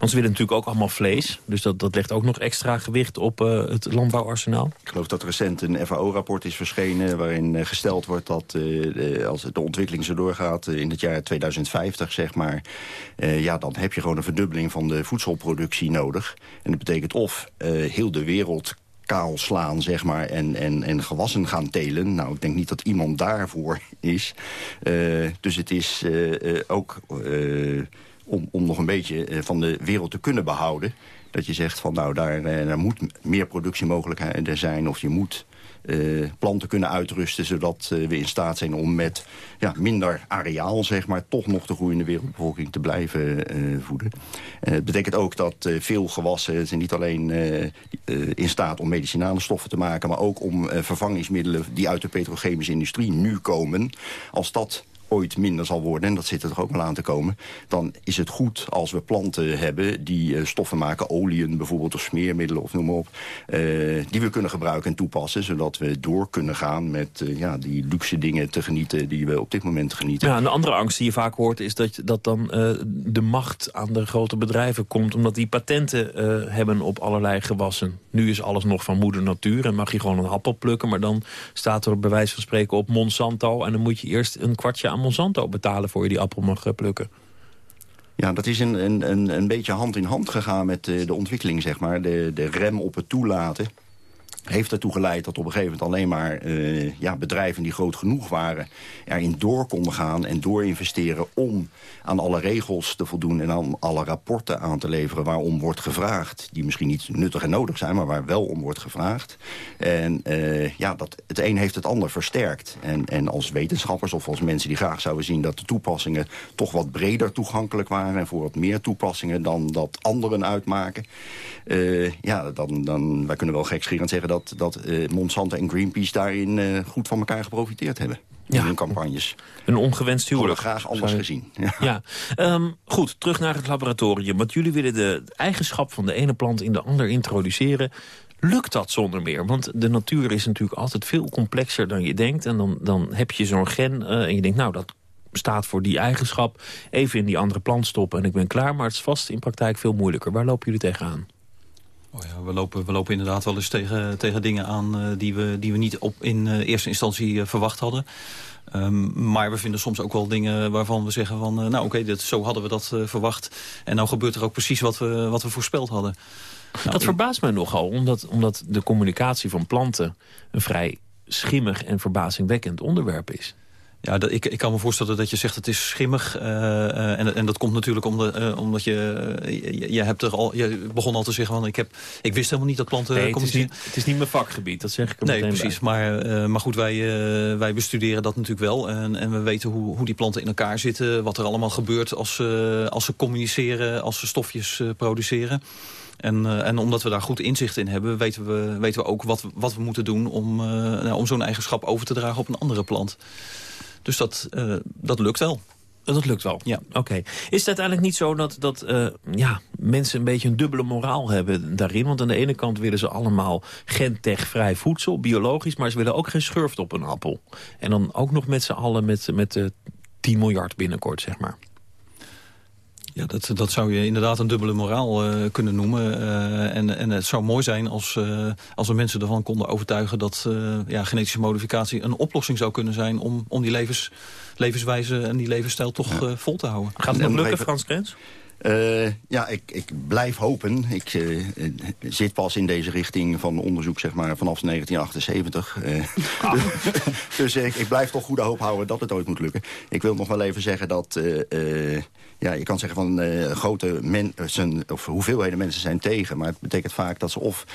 Want ze willen natuurlijk ook allemaal vlees. Dus dat, dat legt ook nog extra gewicht op uh, het landbouwarsenaal. Ik geloof dat recent een FAO-rapport is verschenen... waarin uh, gesteld wordt dat als de ontwikkeling zo doorgaat... in het jaar 2050, zeg maar... ja, dan heb je gewoon een verdubbeling van de voedselproductie nodig. En dat betekent of heel de wereld kaal slaan, zeg maar, en, en, en gewassen gaan telen. Nou, ik denk niet dat iemand daarvoor is. dus het is ook om, om nog een beetje uh, van de wereld te kunnen behouden. Dat je zegt van nou, daar, uh, daar moet meer productiemogelijkheden zijn. Of je moet uh, planten kunnen uitrusten... zodat we in staat zijn om met ja, minder areaal zeg maar, toch nog de groeiende wereldbevolking te blijven voeden. het betekent ook dat veel gewassen zijn niet alleen in staat om medicinale stoffen te maken... maar ook om vervangingsmiddelen die uit de petrochemische industrie nu komen... als dat ooit minder zal worden, en dat zit er toch ook wel aan te komen... dan is het goed als we planten hebben die uh, stoffen maken, oliën bijvoorbeeld... of smeermiddelen of noem maar op, uh, die we kunnen gebruiken en toepassen... zodat we door kunnen gaan met uh, ja, die luxe dingen te genieten... die we op dit moment genieten. Ja, een andere angst die je vaak hoort is dat, dat dan de macht aan de grote bedrijven komt... omdat die patenten hebben op allerlei gewassen. Nu is alles nog van moeder natuur en mag je gewoon een appel plukken... maar dan staat er bij wijze van spreken op Monsanto... en dan moet je eerst een kwartje aan Monsanto betalen voor je die appel mag uh, plukken. Ja, dat is een, een, een beetje hand in hand gegaan met de, de ontwikkeling, zeg maar. De, de rem op het toelaten heeft ertoe geleid dat op een gegeven moment alleen maar uh, ja, bedrijven die groot genoeg waren... erin door konden gaan en doorinvesteren om aan alle regels te voldoen... en aan alle rapporten aan te leveren waarom wordt gevraagd. Die misschien niet nuttig en nodig zijn, maar waar wel om wordt gevraagd. En uh, ja, dat, het een heeft het ander versterkt. En, en als wetenschappers of als mensen die graag zouden zien... dat de toepassingen toch wat breder toegankelijk waren... en voor wat meer toepassingen dan dat anderen uitmaken... Uh, ja, dan, dan wij kunnen wel gekscherend zeggen dat, dat uh, Monsanto en Greenpeace daarin uh, goed van elkaar geprofiteerd hebben. in hun campagnes. Een ongewenst huwelijk. graag anders gezien. Ja, *laughs* ja. Ehm, goed, terug naar het laboratorium. Want jullie willen de eigenschap van de ene plant in de ander introduceren. Lukt dat zonder meer? Want de natuur is natuurlijk altijd veel complexer dan je denkt. En dan, dan heb je zo'n gen uh, en je denkt, nou, dat staat voor die eigenschap. Even in die andere plant stoppen en ik ben klaar. Maar het is vast in praktijk veel moeilijker. Waar lopen jullie tegenaan? Oh ja, we, lopen, we lopen inderdaad wel eens tegen, tegen dingen aan uh, die, we, die we niet op in uh, eerste instantie uh, verwacht hadden. Um, maar we vinden soms ook wel dingen waarvan we zeggen van... nou oké, okay, zo hadden we dat verwacht. En nou gebeurt er ook precies wat we, wat we voorspeld hadden. Nou, dat verbaast mij nogal, omdat, omdat de communicatie van planten... een vrij schimmig en verbazingwekkend onderwerp is. Ja, dat, ik, ik kan me voorstellen dat je zegt het is schimmig. Uh, en, en dat komt natuurlijk omdat, uh, omdat je, je, je, hebt er al, je begon al te zeggen van ik, heb, ik wist helemaal niet dat planten nee, het is niet, het is niet mijn vakgebied, dat zeg ik er Nee, precies. Maar, maar goed, wij, wij bestuderen dat natuurlijk wel. En, en we weten hoe, hoe die planten in elkaar zitten. Wat er allemaal gebeurt als, als ze communiceren, als ze stofjes produceren. En, en, omdat we daar goed inzicht in hebben, weten we, weten we ook wat, wat we moeten doen om, nou, om zo'n eigenschap over te dragen op een andere plant. Dus dat, uh, dat lukt wel. Dat lukt wel? Ja. Oké. Is het uiteindelijk niet zo dat, dat uh, ja, mensen een beetje een dubbele moraal hebben daarin? Want aan de ene kant willen ze allemaal gentechvrij voedsel, biologisch... maar ze willen ook geen schurft op een appel. En dan ook nog met z'n allen met, met uh, 10 miljard binnenkort, zeg maar. Ja, dat, dat zou je inderdaad een dubbele moraal uh, kunnen noemen. Uh, en, en het zou mooi zijn als, uh, als we mensen ervan konden overtuigen... dat ja, genetische modificatie een oplossing zou kunnen zijn... om, om die levens, levenswijze en die levensstijl toch ja. vol te houden. Gaat het nog lukken, Frans Krens? Uh, ja, ik, ik blijf hopen. Ik uh, zit pas in deze richting van onderzoek zeg maar, vanaf 1978. Uh, ah. *laughs* dus ik, ik, blijf toch goede hoop houden dat het ooit moet lukken. Ik wil nog wel even zeggen dat... ja, je kan zeggen van grote mensen, of hoeveelheden mensen zijn tegen. Maar het betekent vaak dat ze of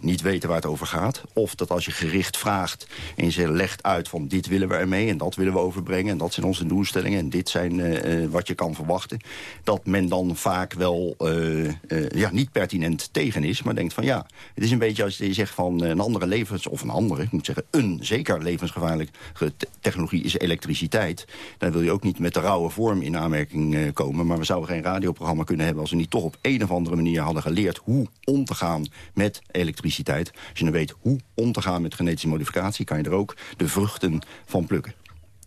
niet weten waar het over gaat... of dat als je gericht vraagt en je legt uit van dit willen we ermee... en dat willen we overbrengen en dat zijn onze doelstellingen... en dit zijn wat je kan verwachten... dat men dan vaak wel uh, uh, ja, niet pertinent tegen is. Maar denkt van ja, het is een beetje als je zegt van een andere levens... of een andere, ik moet zeggen, een zeker levensgevaarlijke technologie is elektriciteit. Dan wil je ook niet met de rauwe vorm in aanmerking komen. Maar we zouden geen radioprogramma kunnen hebben... als we niet toch op een of andere manier hadden geleerd... hoe om te gaan met elektriciteit. Als je dan weet hoe om te gaan met genetische modificatie... kan je er ook de vruchten van plukken.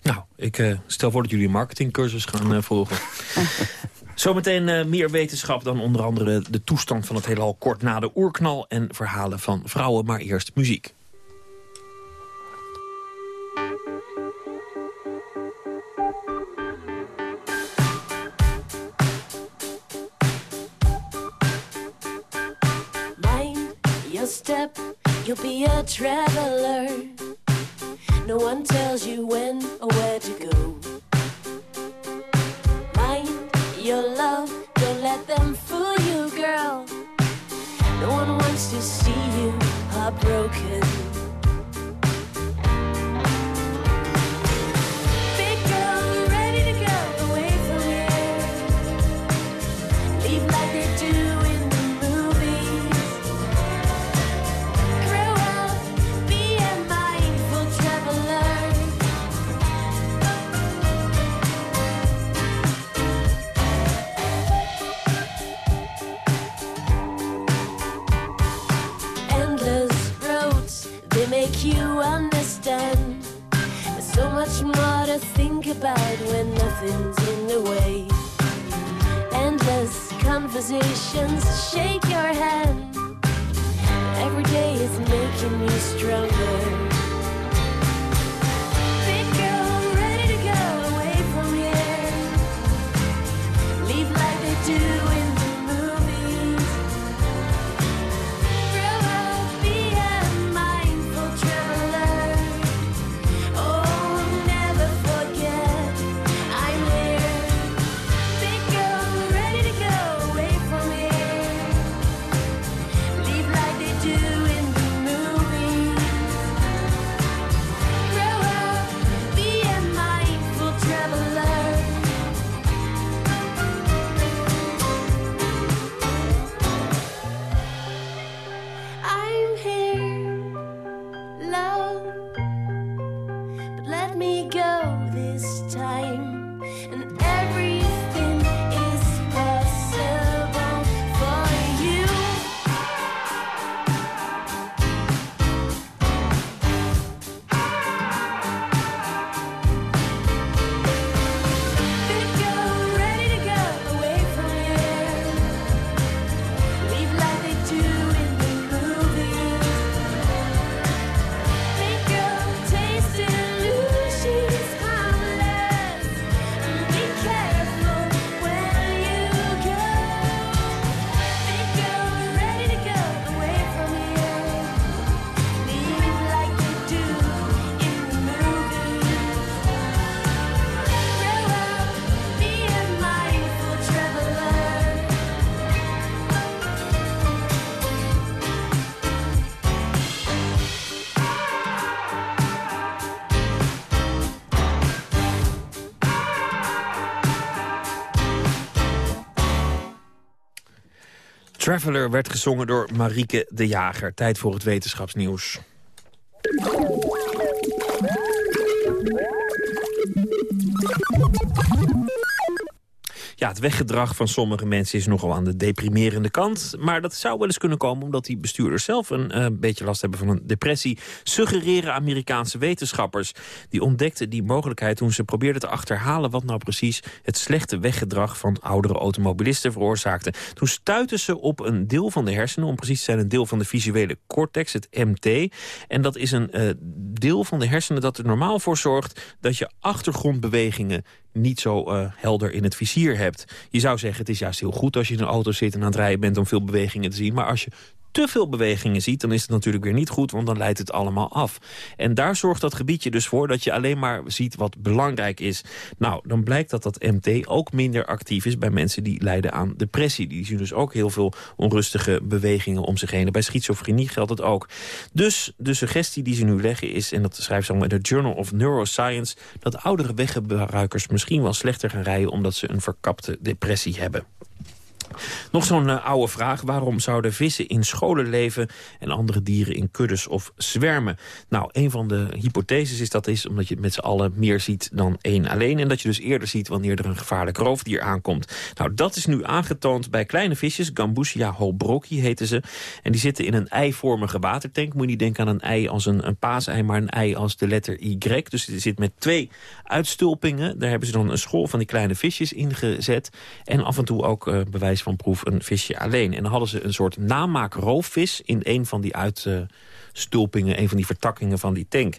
Nou, ik uh, stel voor dat jullie een marketingcursus gaan uh, volgen. *laughs* Zometeen uh, meer wetenschap dan onder andere de toestand van het heelal kort na de oerknal... en verhalen van vrouwen, maar eerst muziek. Mind your step, you'll be a traveler. No one tells you when or where to go. wants to see you heartbroken. Big girl, ready to go away from here. Leave like they do. Traveler werd gezongen door Marieke de Jager. Tijd voor het wetenschapsnieuws. Ja, het weggedrag van sommige mensen is nogal aan de deprimerende kant. Maar dat zou wel eens kunnen komen omdat die bestuurders zelf een eh, beetje last hebben van een depressie. Suggereren Amerikaanse wetenschappers. Die ontdekten die mogelijkheid toen ze probeerden te achterhalen wat nou precies het slechte weggedrag van oudere automobilisten veroorzaakte. Toen stuitten ze op een deel van de hersenen, om precies te zijn een deel van de visuele cortex, het MT. En dat is een eh, deel van de hersenen dat er normaal voor zorgt dat je achtergrondbewegingen niet zo eh, helder in het vizier hebt. Je zou zeggen, het is juist heel goed als je in een auto zit en aan het rijden bent om veel bewegingen te zien. Maar als je te veel bewegingen ziet, dan is het natuurlijk weer niet goed... want dan leidt het allemaal af. En daar zorgt dat gebiedje dus voor dat je alleen maar ziet wat belangrijk is. Nou, dan blijkt dat dat MT ook minder actief is bij mensen die lijden aan depressie. Die zien dus ook heel veel onrustige bewegingen om zich heen. En bij schizofrenie geldt het ook. Dus de suggestie die ze nu leggen is, en dat schrijft ze allemaal in de Journal of Neuroscience... dat oudere weggebruikers misschien wel slechter gaan rijden... omdat ze een verkapte depressie hebben. Nog zo'n eh, oude vraag. Waarom zouden vissen in scholen leven en andere dieren in kuddes of zwermen? Nou, een van de hypotheses is dat is omdat je met z'n allen meer ziet dan één alleen. En dat je dus eerder ziet wanneer er een gevaarlijk roofdier aankomt. Nou, dat is nu aangetoond bij kleine visjes. Gambusia holbrooki heten ze. En die zitten in een eivormige watertank. Moet je niet denken aan een ei als een, een paasei, maar een ei als de letter Y. Dus het zit met twee uitstulpingen. Daar hebben ze dan een school van die kleine visjes ingezet. En af en toe ook eh, bewijs van proef een visje alleen. En dan hadden ze een soort namaakroofvis in een van die uitstulpingen... een van die vertakkingen van die tank.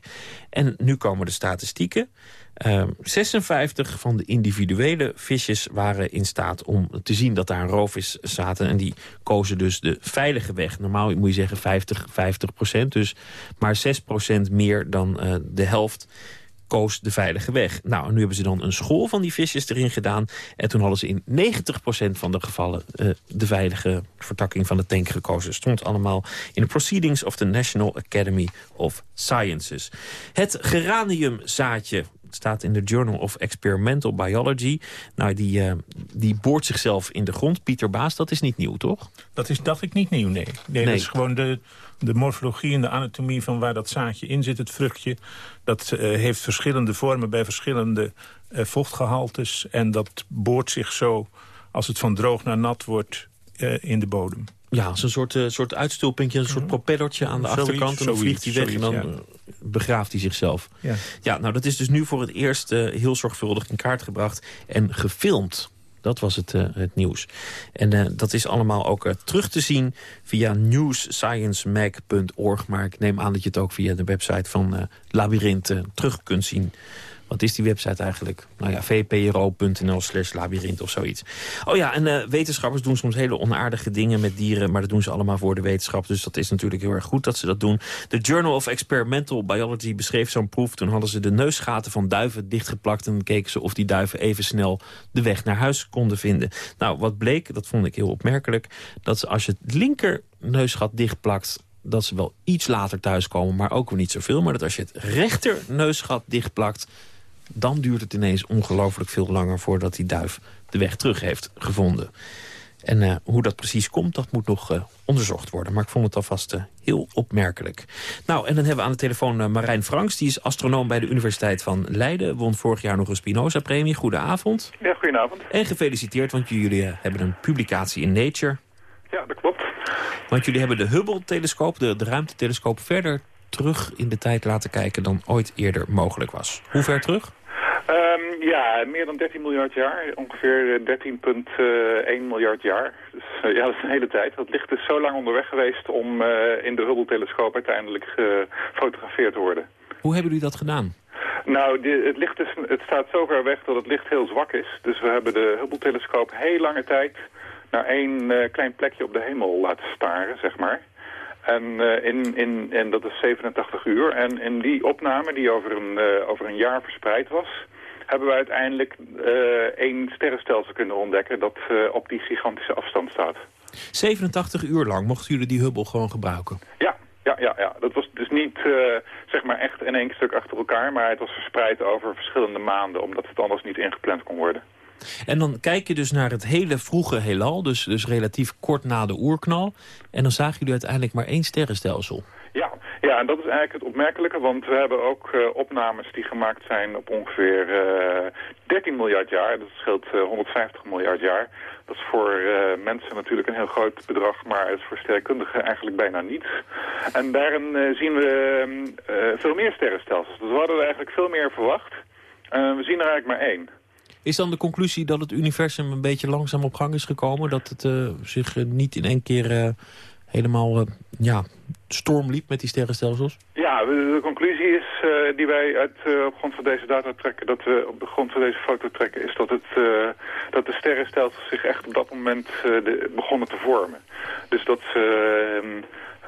En nu komen de statistieken. Ehm 56 van de individuele visjes waren in staat om te zien dat daar een roofvis zaten. En die kozen dus de veilige weg. Normaal moet je zeggen 50, 50 procent. Dus maar 6 procent meer dan eh, de helft koos de veilige weg. Nou, en nu hebben ze dan een school van die visjes erin gedaan. En toen hadden ze in 90% van de gevallen eh, de veilige vertakking van de tank gekozen. Stond allemaal in de Proceedings of the National Academy of Sciences. Het geraniumzaadje staat in de Journal of Experimental Biology. Nou, die, eh, die boort zichzelf in de grond. Pieter Baas, dat is niet nieuw, toch? Dat is, dacht ik, niet nieuw, nee. Nee, Nee. dat is gewoon de, de morfologie en de anatomie van waar dat zaadje in zit, het vruchtje. Dat eh, heeft verschillende vormen bij verschillende eh, vochtgehaltes. En dat boort zich zo, als het van droog naar nat wordt, eh, in de bodem. Ja, als een soort, soort uitstulpingje, een soort propellertje aan de Zoiets, achterkant. En dan vliegt hij weg zoiets, en dan begraaft hij zichzelf. Ja. Ja, nou dat is dus nu voor het eerst heel zorgvuldig in kaart gebracht en gefilmd. Dat was het, eh, het nieuws. En eh, dat is allemaal ook eh, terug te zien via newsciencemag.org. Maar ik neem aan dat je het ook via de website van Labyrinth terug kunt zien. Wat is die website eigenlijk? Nou ja, vpro.nl slash labyrinth of zoiets. Oh ja, en eh, wetenschappers doen soms hele onaardige dingen met dieren... maar dat doen ze allemaal voor de wetenschap. Dus dat is natuurlijk heel erg goed dat ze dat doen. De Journal of Experimental Biology beschreef zo'n proef. Toen hadden ze de neusgaten van duiven dichtgeplakt... en keken ze of die duiven even snel de weg naar huis konden vinden. Nou, wat bleek, dat vond ik heel opmerkelijk... dat ze als je het linker neusgat dichtplakt dat ze wel iets later thuiskomen, maar ook weer niet zoveel. Maar dat als je het rechter neusgat dichtplakt... dan duurt het ineens ongelooflijk veel langer... voordat die duif de weg terug heeft gevonden. En eh, hoe dat precies komt, dat moet nog eh, onderzocht worden. Maar ik vond het alvast eh, heel opmerkelijk. Nou, en dan hebben we aan de telefoon Marijn Franks. Die is astronoom bij de Universiteit van Leiden. Won vorig jaar nog een Spinoza-premie. Goedenavond. Ja, goedenavond. En gefeliciteerd, want jullie hebben een publicatie in Nature. Ja, dat klopt. Want jullie hebben de Hubble-telescoop, de, de ruimtetelescoop... verder terug in de tijd laten kijken dan ooit eerder mogelijk was. Hoe ver terug? Ehm, ja, meer dan 13 miljard jaar. Ongeveer eh, 13,1 miljard jaar. Dus eh, ja, dat is een hele tijd. Dat licht is zo lang onderweg geweest om eh, in de Hubble-telescoop uiteindelijk gefotografeerd te worden. Hoe hebben jullie dat gedaan? Nou, die- het, licht is, het staat zo ver weg dat het licht heel zwak is. Dus we hebben de Hubble-telescoop heel lange tijd naar één eh, klein plekje op de hemel laten staren, zeg maar. En, eh, in, in, en dat is 87 uur. En in die opname, die over een, eh, over een jaar verspreid was... hebben we uiteindelijk eh, één sterrenstelsel kunnen ontdekken... dat op die gigantische afstand staat. 87 uur lang mochten jullie die Hubble gewoon gebruiken. Ja, ja, ja, ja. Dat was dus niet zeg maar echt in één stuk achter elkaar... maar het was verspreid over verschillende maanden... omdat het anders niet ingepland kon worden. En dan kijk je dus naar het hele vroege heelal, dus, dus relatief kort na de oerknal. En dan zagen jullie uiteindelijk maar één sterrenstelsel. Ja, ja, en dat is eigenlijk het opmerkelijke, want we hebben ook eh, opnames die gemaakt zijn op ongeveer eh 13 miljard jaar. Dat scheelt eh, 150 miljard jaar. Dat is voor eh, mensen natuurlijk een heel groot bedrag, maar het is voor sterrenkundigen eigenlijk bijna niets. En daarin eh, zien we eh, veel meer sterrenstelsels. Dus we hadden er eigenlijk veel meer verwacht. We zien er eigenlijk maar één. Is dan de conclusie dat het universum een beetje langzaam op gang is gekomen? Dat het eh, zich eh, niet in één keer eh, helemaal ja, storm liep met die sterrenstelsels? Ja, de, conclusie is die wij uit, op grond van deze data trekken, dat we op de grond van deze foto trekken, is dat, het, dat de sterrenstelsels zich echt op dat moment begonnen te vormen. Dus dat ze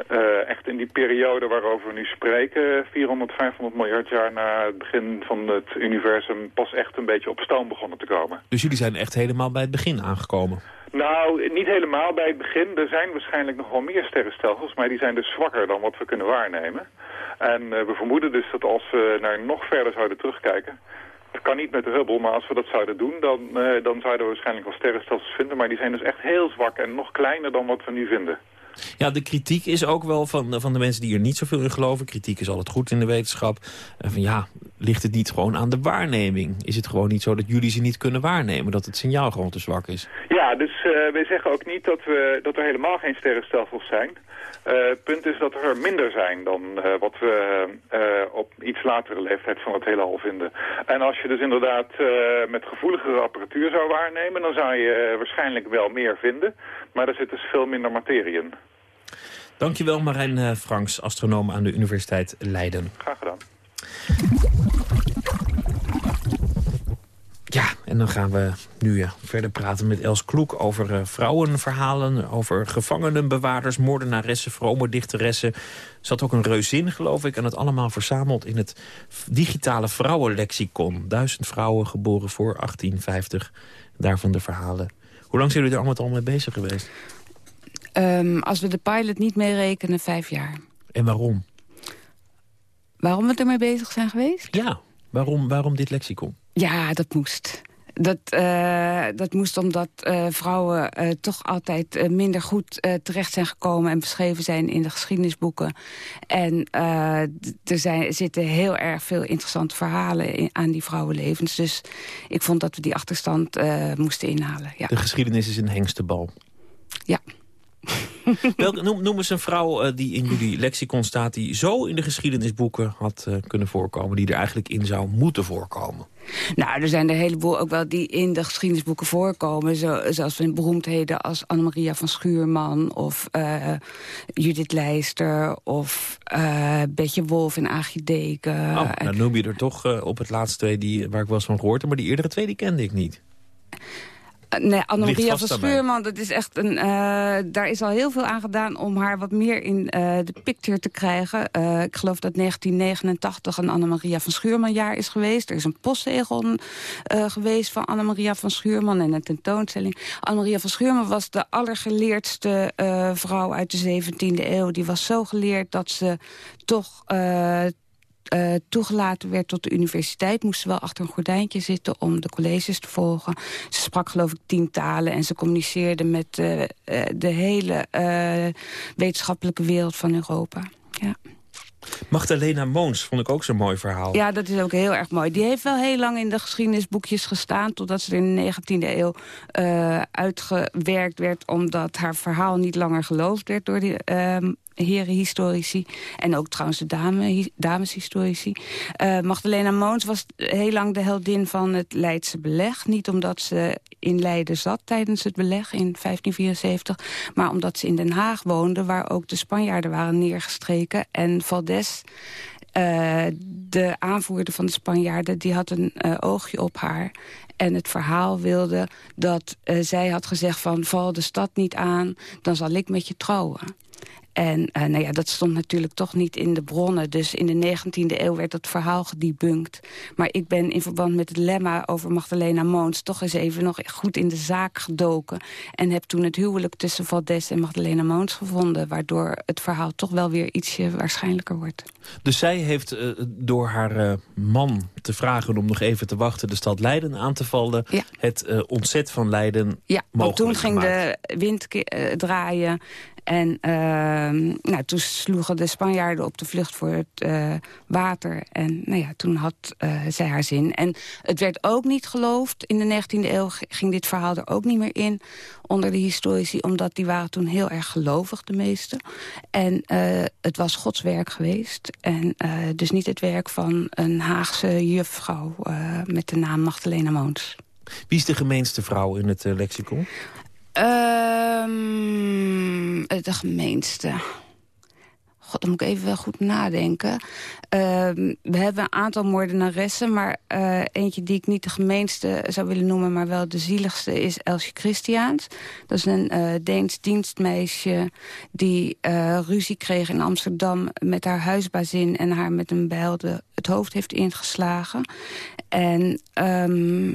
eh, echt in die periode waarover we nu spreken, 400, 500 miljard jaar na het begin van het universum, pas echt een beetje op stoom begonnen te komen. Dus jullie zijn echt helemaal bij het begin aangekomen? Nou, niet helemaal bij het begin. Er zijn waarschijnlijk nog wel meer sterrenstelsels, maar die zijn dus zwakker dan wat we kunnen waarnemen. En eh, we vermoeden dus dat als we naar nog verder zouden terugkijken... Dat kan niet met de Hubble, maar als we dat zouden doen, dan, eh, dan zouden we waarschijnlijk wel sterrenstelsels vinden. Maar die zijn dus echt heel zwak en nog kleiner dan wat we nu vinden. Ja, de kritiek is ook wel van, van de mensen die er niet zoveel in geloven. Kritiek is altijd goed in de wetenschap. Eh, van ja, ligt het niet gewoon aan de waarneming? Is het gewoon niet zo dat jullie ze niet kunnen waarnemen? Dat het signaal gewoon te zwak is? Ja, dus uh, wij zeggen ook niet dat, we, dat er helemaal geen sterrenstelsels zijn. Het punt is dat er minder zijn dan wat we op iets latere leeftijd van het heelal vinden. En als je dus inderdaad met gevoeligere apparatuur zou waarnemen, dan zou je waarschijnlijk wel meer vinden. Maar er zit dus veel minder materie in. Dankjewel Marijn Franks, astronoom aan de Universiteit Leiden. Graag gedaan. Ja, en dan gaan we nu ja, verder praten met Els Kloek over uh, vrouwenverhalen... over gevangenenbewaarders, moordenaressen, vrome dichteressen. Er zat ook een reuzin, geloof ik, en het allemaal verzameld... in het digitale vrouwenlexicon. Duizend vrouwen geboren voor 1850, daarvan de verhalen. Hoe lang zijn jullie er allemaal al mee bezig geweest? Um, als we de pilot niet meerekenen, vijf jaar. En waarom? Waarom we ermee bezig zijn geweest? Ja, waarom, waarom dit lexicon? Ja, dat moest. Dat, uh, dat moest omdat uh, vrouwen uh, toch altijd minder goed terecht zijn gekomen... en beschreven zijn in de geschiedenisboeken. En er zijn, zitten heel erg veel interessante verhalen in, aan die vrouwenlevens. Dus ik vond dat we die achterstand moesten inhalen. Ja. De geschiedenis is een hengstebal. Ja. *laughs* Welke, noem, noem eens een vrouw uh, die in jullie lexicon staat... die zo in de geschiedenisboeken had uh, kunnen voorkomen... die er eigenlijk in zou moeten voorkomen. Nou, er zijn er een heleboel ook wel die in de geschiedenisboeken voorkomen. Zo, zoals in beroemdheden als Annemaria van Schuurman... of uh, Judith Leister of Betje Wolf en Agie Deken. Oh, dan noem je er toch op het laatste twee die, waar ik wel eens van gehoord heb... maar die eerdere twee die kende ik niet. Nee, Annemaria van Schuurman, dat is echt een, uh, daar is al heel veel aan gedaan om haar wat meer in uh, de picture te krijgen. Uh, ik geloof dat 1989 een Annemaria van Schuurman jaar is geweest. Er is een postzegel geweest van Annemaria van Schuurman en een tentoonstelling. Annemaria van Schuurman was de allergeleerdste vrouw uit de 17e eeuw. Die was zo geleerd dat ze toch uh, toegelaten werd tot de universiteit... moest ze wel achter een gordijntje zitten om de colleges te volgen. Ze sprak geloof ik tien talen en ze communiceerde met uh, uh, de hele wetenschappelijke wereld van Europa. Ja. Magdalena Moons vond ik ook zo'n mooi verhaal. Ja, dat is ook heel erg mooi. Die heeft wel heel lang in de geschiedenisboekjes gestaan... totdat ze in de 19e eeuw uh, uitgewerkt werd... omdat haar verhaal niet langer geloofd werd door de uh, herenhistorici. En ook trouwens de dame, dameshistorici. Uh, Magdalena Moons was heel lang de heldin van het Leidse beleg. Niet omdat ze in Leiden zat tijdens het beleg in 1574... maar omdat ze in Den Haag woonde... waar ook de Spanjaarden waren neergestreken. En Valdes... Uh, de aanvoerder van de Spanjaarden die had een uh, oogje op haar. En het verhaal wilde dat zij had gezegd van... val de stad niet aan, dan zal ik met je trouwen. En eh, nou ja, dat stond natuurlijk toch niet in de bronnen. Dus in de 19e eeuw werd dat verhaal gedebunkt. Maar ik ben in verband met het lemma over Magdalena Moons... toch eens even nog goed in de zaak gedoken. En heb toen het huwelijk tussen Valdez en Magdalena Moons gevonden... waardoor het verhaal toch wel weer ietsje waarschijnlijker wordt. Dus zij heeft eh, door haar eh, man te vragen om nog even te wachten... de stad Leiden aan te vallen, het ontzet van Leiden Ja, want toen ging gemaakt. de wind draaien. En ehm, nou, toen sloegen de Spanjaarden op de vlucht voor het eh, water. En nou ja, toen had eh, zij haar zin. En het werd ook niet geloofd. In de 19e eeuw ging dit verhaal er ook niet meer in onder de historici. Omdat die waren toen heel erg gelovig, de meesten. En eh, het was Gods werk geweest. En dus niet het werk van een Haagse juffrouw met de naam Magdalena Moons. Wie is de gemeenste vrouw in het lexicon? Ehm, de gemeenste. God, dan moet ik even wel goed nadenken. Ehm, we hebben een aantal moordenaressen, maar eh, eentje die ik niet de gemeenste zou willen noemen, maar wel de zieligste, is Elsje Christiaans. Dat is een eh, Deens dienstmeisje die eh, ruzie kreeg in Amsterdam met haar huisbazin en haar met een bijl de- het hoofd heeft ingeslagen. En ehm,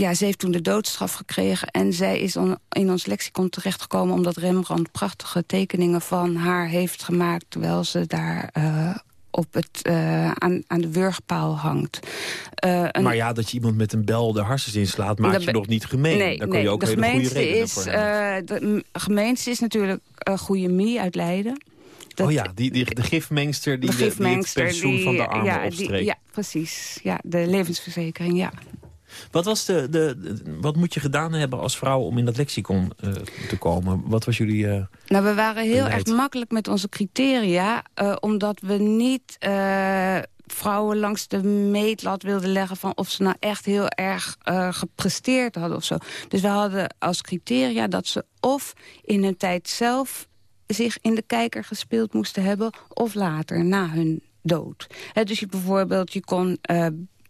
ja, ze heeft toen de doodstraf gekregen. En zij is on- in ons lexicon terechtgekomen... omdat Rembrandt prachtige tekeningen van haar heeft gemaakt... terwijl ze daar eh, op het, eh, aan, aan de wurgpaal hangt. Eh, een- Maar ja, dat je iemand met een bel de harsens inslaat... maakt Dat je nog niet gemeen. Nee, Daar kun nee, je ook de hele goede redenen is, voor De gemeenste is natuurlijk Goeie Mie uit Leiden. Dat- oh ja, die, die, de gifmengster die, de die het pensioen van de armen ja, opstreekt. ja, precies. Ja, de levensverzekering, ja. Wat, was de, de, de- wat moet je gedaan hebben als vrouw om in dat lexicon eh, te komen? Wat was jullie... eh, Nou, we waren heel beleid? erg makkelijk met onze criteria... eh, omdat we niet vrouwen langs de meetlat wilden leggen... van of ze nou echt heel erg gepresteerd hadden of zo. Dus we hadden als criteria dat ze of in hun tijd zelf... zich in de kijker gespeeld moesten hebben... of later, na hun dood. Dus je bijvoorbeeld, je kon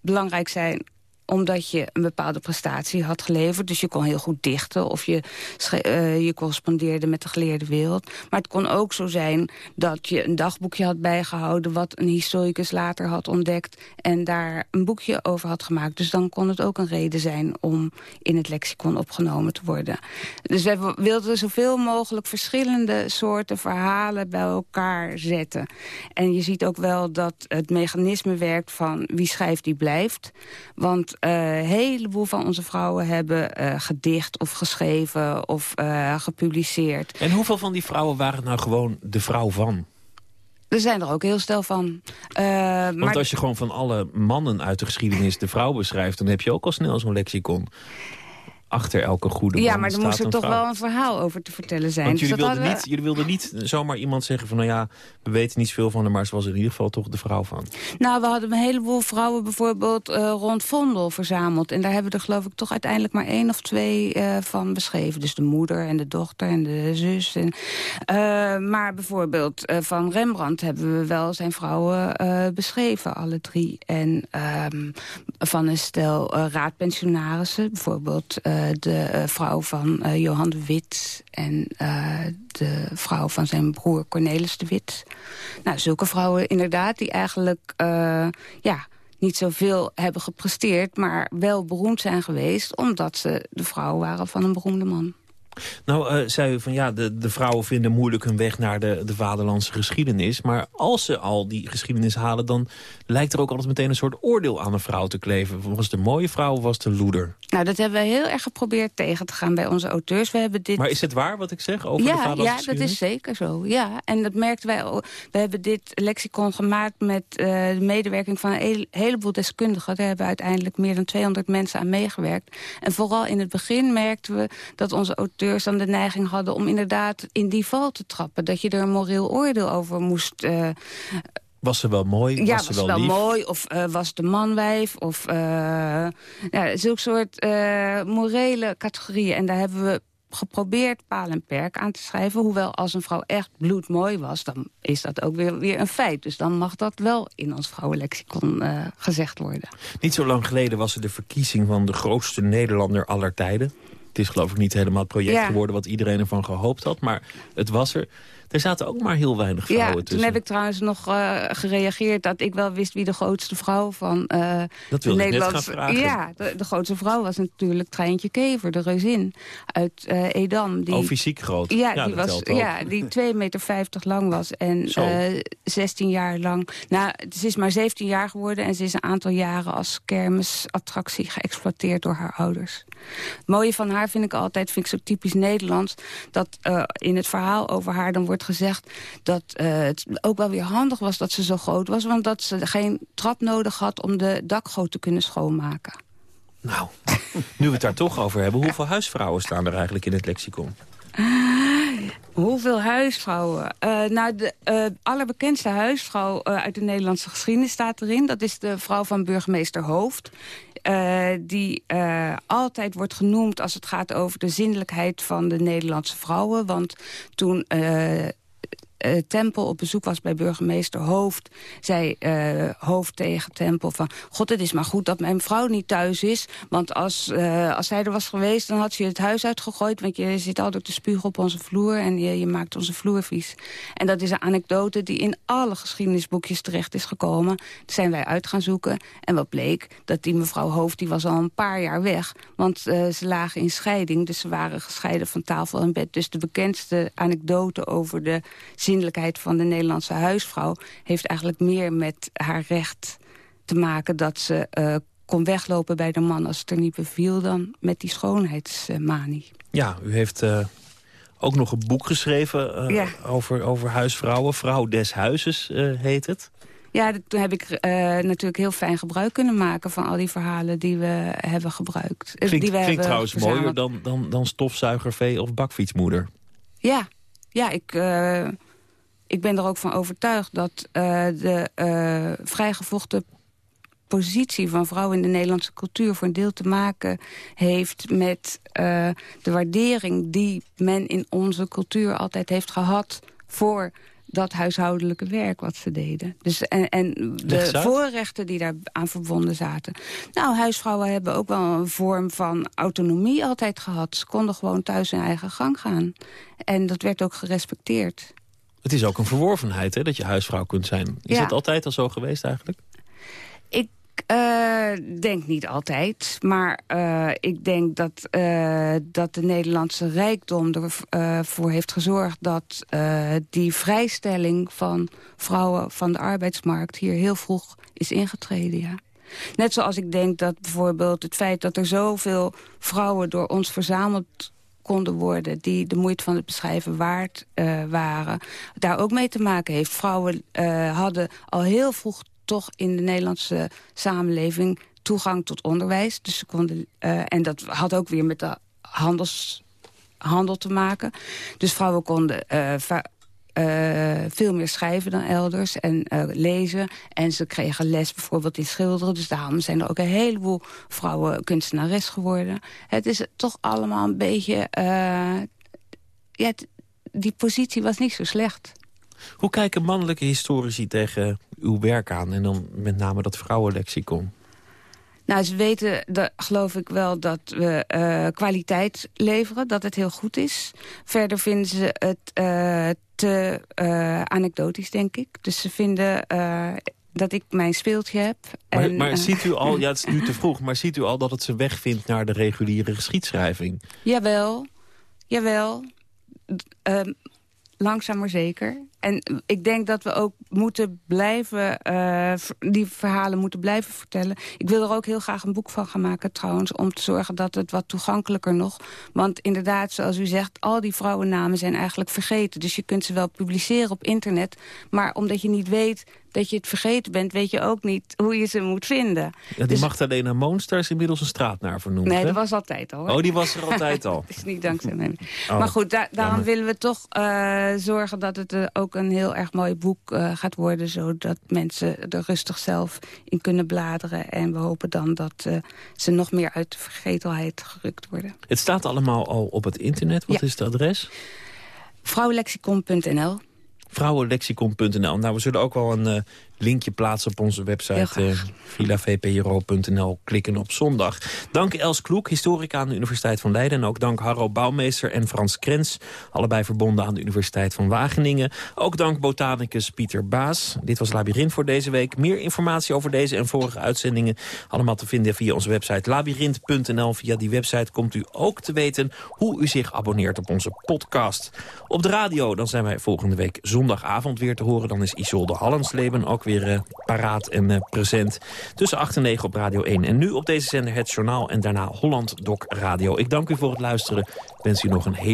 belangrijk zijn omdat je een bepaalde prestatie had geleverd. Dus je kon heel goed dichten of je, eh, je correspondeerde met de geleerde wereld. Maar het kon ook zo zijn dat je een dagboekje had bijgehouden... wat een historicus later had ontdekt en daar een boekje over had gemaakt. Dus dan kon het ook een reden zijn om in het lexicon opgenomen te worden. Dus wij w- wilden zoveel mogelijk verschillende soorten verhalen bij elkaar zetten. En je ziet ook wel dat het mechanisme werkt van wie schrijft die blijft. Want een heleboel van onze vrouwen hebben eh, gedicht of geschreven of eh, gepubliceerd. En hoeveel van die vrouwen waren nou gewoon de vrouw van? Er zijn er ook heel stel van. Eh, Want maar als je gewoon van alle mannen uit de geschiedenis de vrouw beschrijft... dan heb je ook al snel zo'n lexicon. Achter elke goede ja, maar er moest er toch vrouw. wel een verhaal over te vertellen zijn. Want Dus jullie dat wilden, we- niet, jullie wilden niet zomaar iemand zeggen van... nou ja, we weten niet zoveel van haar... maar ze was er in ieder geval toch de vrouw van. Nou, we hadden een heleboel vrouwen bijvoorbeeld eh, rond Vondel verzameld. En daar hebben we er geloof ik toch uiteindelijk maar één of twee eh, van beschreven. Dus de moeder en de dochter en de zus. En, eh, maar bijvoorbeeld eh, van Rembrandt hebben we wel zijn vrouwen eh, beschreven, alle drie. En ehm, van een stel raadpensionarissen, bijvoorbeeld eh, de eh, vrouw van eh, Johan de Wit... en eh, de vrouw van zijn broer Cornelis de Wit. Nou, zulke vrouwen inderdaad die eigenlijk eh, ja, niet zoveel hebben gepresteerd... maar wel beroemd zijn geweest omdat ze de vrouw waren van een beroemde man. Nou, eh, zei u van ja, de, de vrouwen vinden moeilijk hun weg naar de, de vaderlandse geschiedenis. Maar als ze al die geschiedenis halen, dan lijkt er ook altijd meteen een soort oordeel aan een vrouw te kleven. Was een mooie vrouw of was een loeder? Nou, dat hebben wij heel erg geprobeerd tegen te gaan bij onze auteurs. We hebben dit... Maar is het waar wat ik zeg over de ja, vaderlandse ja, dat geschiedenis? is zeker zo. Ja, en dat merkten wij ook. We hebben dit lexicon gemaakt met eh, de medewerking van een heleboel deskundigen. Daar hebben uiteindelijk meer dan 200 mensen aan meegewerkt. En vooral in het begin merkten we dat onze auteurs dan de neiging hadden... om inderdaad in die val te trappen. Dat je er een moreel oordeel over moest... eh, Was ze wel mooi? ja, was ze wel, wel lief? mooi? Of eh, was de manwijf? Of eh ja, zulke soort morele categorieën. En daar hebben we geprobeerd paal en perk aan te schrijven. Hoewel als een vrouw echt bloedmooi was, dan is dat ook weer, weer een feit. Dus dan mag dat wel in ons vrouwenlexicon eh, gezegd worden. Niet zo lang geleden was er de verkiezing van de grootste Nederlander aller tijden. Het is geloof ik niet helemaal het project Ja. geworden... wat iedereen ervan gehoopt had, maar het was er. Er zaten ook maar heel weinig vrouwen Ja, toen tussen. heb ik trouwens nog eh, gereageerd dat ik wel wist wie de grootste vrouw van eh Dat de wilde ik net Nederlandse... gaan vragen. Ja, de, de grootste vrouw was natuurlijk Treintje Kever, de reuzin uit eh, Edam. Die, Oh, fysiek groot. Ja, Ja, die, was, ja, die 2,50 meter lang was en Zo. eh 16 jaar lang... Nou, ze is maar 17 jaar geworden en ze is een aantal jaren als kermisattractie geëxploiteerd door haar ouders. Het mooie van haar vind ik altijd, vind ik zo typisch Nederlands... dat in het verhaal over haar dan wordt gezegd... dat eh, het ook wel weer handig was dat ze zo groot was... want dat ze geen trap nodig had om de dakgoot te kunnen schoonmaken. Nou, nu we het daar toch over hebben... hoeveel huisvrouwen staan er eigenlijk in het lexicon? Hoeveel huisvrouwen? Eh, nou, de eh, allerbekendste huisvrouw uit de Nederlandse geschiedenis staat erin. Dat is de vrouw van burgemeester Hoofd. Eh, die eh, altijd wordt genoemd als het gaat over de zinnelijkheid van de Nederlandse vrouwen. Want toen... eh, Tempel op bezoek was bij burgemeester Hoofd... zei eh, Hoofd tegen Tempel van... God, het is maar goed dat mijn vrouw niet thuis is. Want als, eh, als zij er was geweest, dan had ze het huis uitgegooid... want je zit altijd te spugen op onze vloer en je, je maakt onze vloer vies. En dat is een anekdote die in alle geschiedenisboekjes terecht is gekomen. Dat zijn wij uit gaan zoeken. En wat bleek, dat die mevrouw Hoofd die was al een paar jaar weg. Want ze lagen in scheiding, dus ze waren gescheiden van tafel en bed. Dus de bekendste anekdote over de zinnelijkheid van de Nederlandse huisvrouw... heeft eigenlijk meer met haar recht te maken dat ze eh, kon weglopen bij de man als het er niet beviel... dan met die schoonheidsmanie. Ja, u heeft eh, ook nog een boek geschreven eh, Ja. over, over huisvrouwen. Vrouw des Huizes heet het. Ja, toen heb ik natuurlijk heel fijn gebruik kunnen maken... van al die verhalen die we hebben gebruikt. Klinkt, die we klinkt hebben trouwens mooier dan, dan, dan stofzuigervee of bakfietsmoeder. Ja, ja ik, ik ben er ook van overtuigd dat eh, de eh, vrijgevochten positie van vrouwen in de Nederlandse cultuur... voor een deel te maken heeft met eh, de waardering die men in onze cultuur altijd heeft gehad... voor dat huishoudelijke werk wat ze deden. Dus, en en de voorrechten die daar aan verbonden zaten. Nou, huisvrouwen hebben ook wel een vorm van autonomie altijd gehad. Ze konden gewoon thuis hun eigen gang gaan. En dat werd ook gerespecteerd. Het is ook een verworvenheid hè, dat je huisvrouw kunt zijn. Is Ja. dat altijd al zo geweest eigenlijk? Ik eh, denk niet altijd, maar eh, ik denk dat, eh, dat de Nederlandse rijkdom ervoor heeft gezorgd... dat die vrijstelling van vrouwen van de arbeidsmarkt hier heel vroeg is ingetreden, ja. Net zoals ik denk dat bijvoorbeeld het feit dat er zoveel vrouwen door ons verzameld konden worden... die de moeite van het beschrijven waard eh, waren, daar ook mee te maken heeft. Vrouwen eh, hadden al heel vroeg toch in de Nederlandse samenleving toegang tot onderwijs. Dus ze konden, eh, en dat had ook weer met de handels, handel te maken. Dus vrouwen konden veel meer schrijven dan elders en eh, lezen. En ze kregen les bijvoorbeeld in schilderen. Dus daarom zijn er ook een heleboel vrouwen kunstenares geworden. Het is toch allemaal een beetje... eh, ja, die positie was niet zo slecht. Hoe kijken mannelijke historici tegen uw werk aan? En dan met name dat vrouwenlexicon. Nou, ze weten, dat, geloof ik wel, dat we eh, kwaliteit leveren. Dat het heel goed is. Verder vinden ze het eh, te eh, anekdotisch, denk ik. Dus ze vinden dat ik mijn speeltje heb. Maar, En, maar ziet u al, *laughs* ja het is nu te vroeg... maar ziet u al dat het zijn weg vindt naar de reguliere geschiedschrijving? Jawel, jawel. Ehm, langzaam maar zeker. En ik denk dat we ook moeten blijven, eh, die verhalen moeten blijven vertellen. Ik wil er ook heel graag een boek van gaan maken trouwens... om te zorgen dat het wat toegankelijker nog... want inderdaad, zoals u zegt, al die vrouwennamen zijn eigenlijk vergeten. Dus je kunt ze wel publiceren op internet... maar omdat je niet weet dat je het vergeten bent... weet je ook niet hoe je ze moet vinden. Ja, die Dus- Magdalena Moonster is inmiddels een straat naar vernoemd. Nee, hè? dat was altijd al. hoor. Oh, die was er altijd al. *laughs* Het is niet dankzij mij. Oh, maar goed, da- daarom jammer. willen we toch eh, zorgen dat het eh, ook een heel erg mooi boek eh, gaat worden. Zodat mensen er rustig zelf in kunnen bladeren. En we hopen dan dat ze nog meer uit de vergetelheid gerukt worden. Het staat allemaal al op het internet. Wat Ja. is het adres? Vrouwenlexicon.nl vrouwenlexicon.nl. Nou, we zullen ook wel een eh, linkje plaatsen op onze website uh, villavpro.nl. Klikken op zondag. Dank Els Kloek, historica aan de Universiteit van Leiden. En ook dank Harro Bouwmeester en Frans Krens. Allebei verbonden aan de Universiteit van Wageningen. Ook dank botanicus Pieter Baas. Dit was Labyrinth voor deze week. Meer informatie over deze en vorige uitzendingen... allemaal te vinden via onze website labyrinth.nl. Via die website komt u ook te weten hoe u zich abonneert op onze podcast. Op de radio dan zijn wij volgende week zondagavond weer te horen. Dan is Isolde Hallensleben ook weer uh, paraat en uh, present. Tussen 8 en 9 op Radio 1. En nu op deze zender het journaal en daarna Holland Doc Radio. Ik dank u voor het luisteren. Ik wens u nog een hele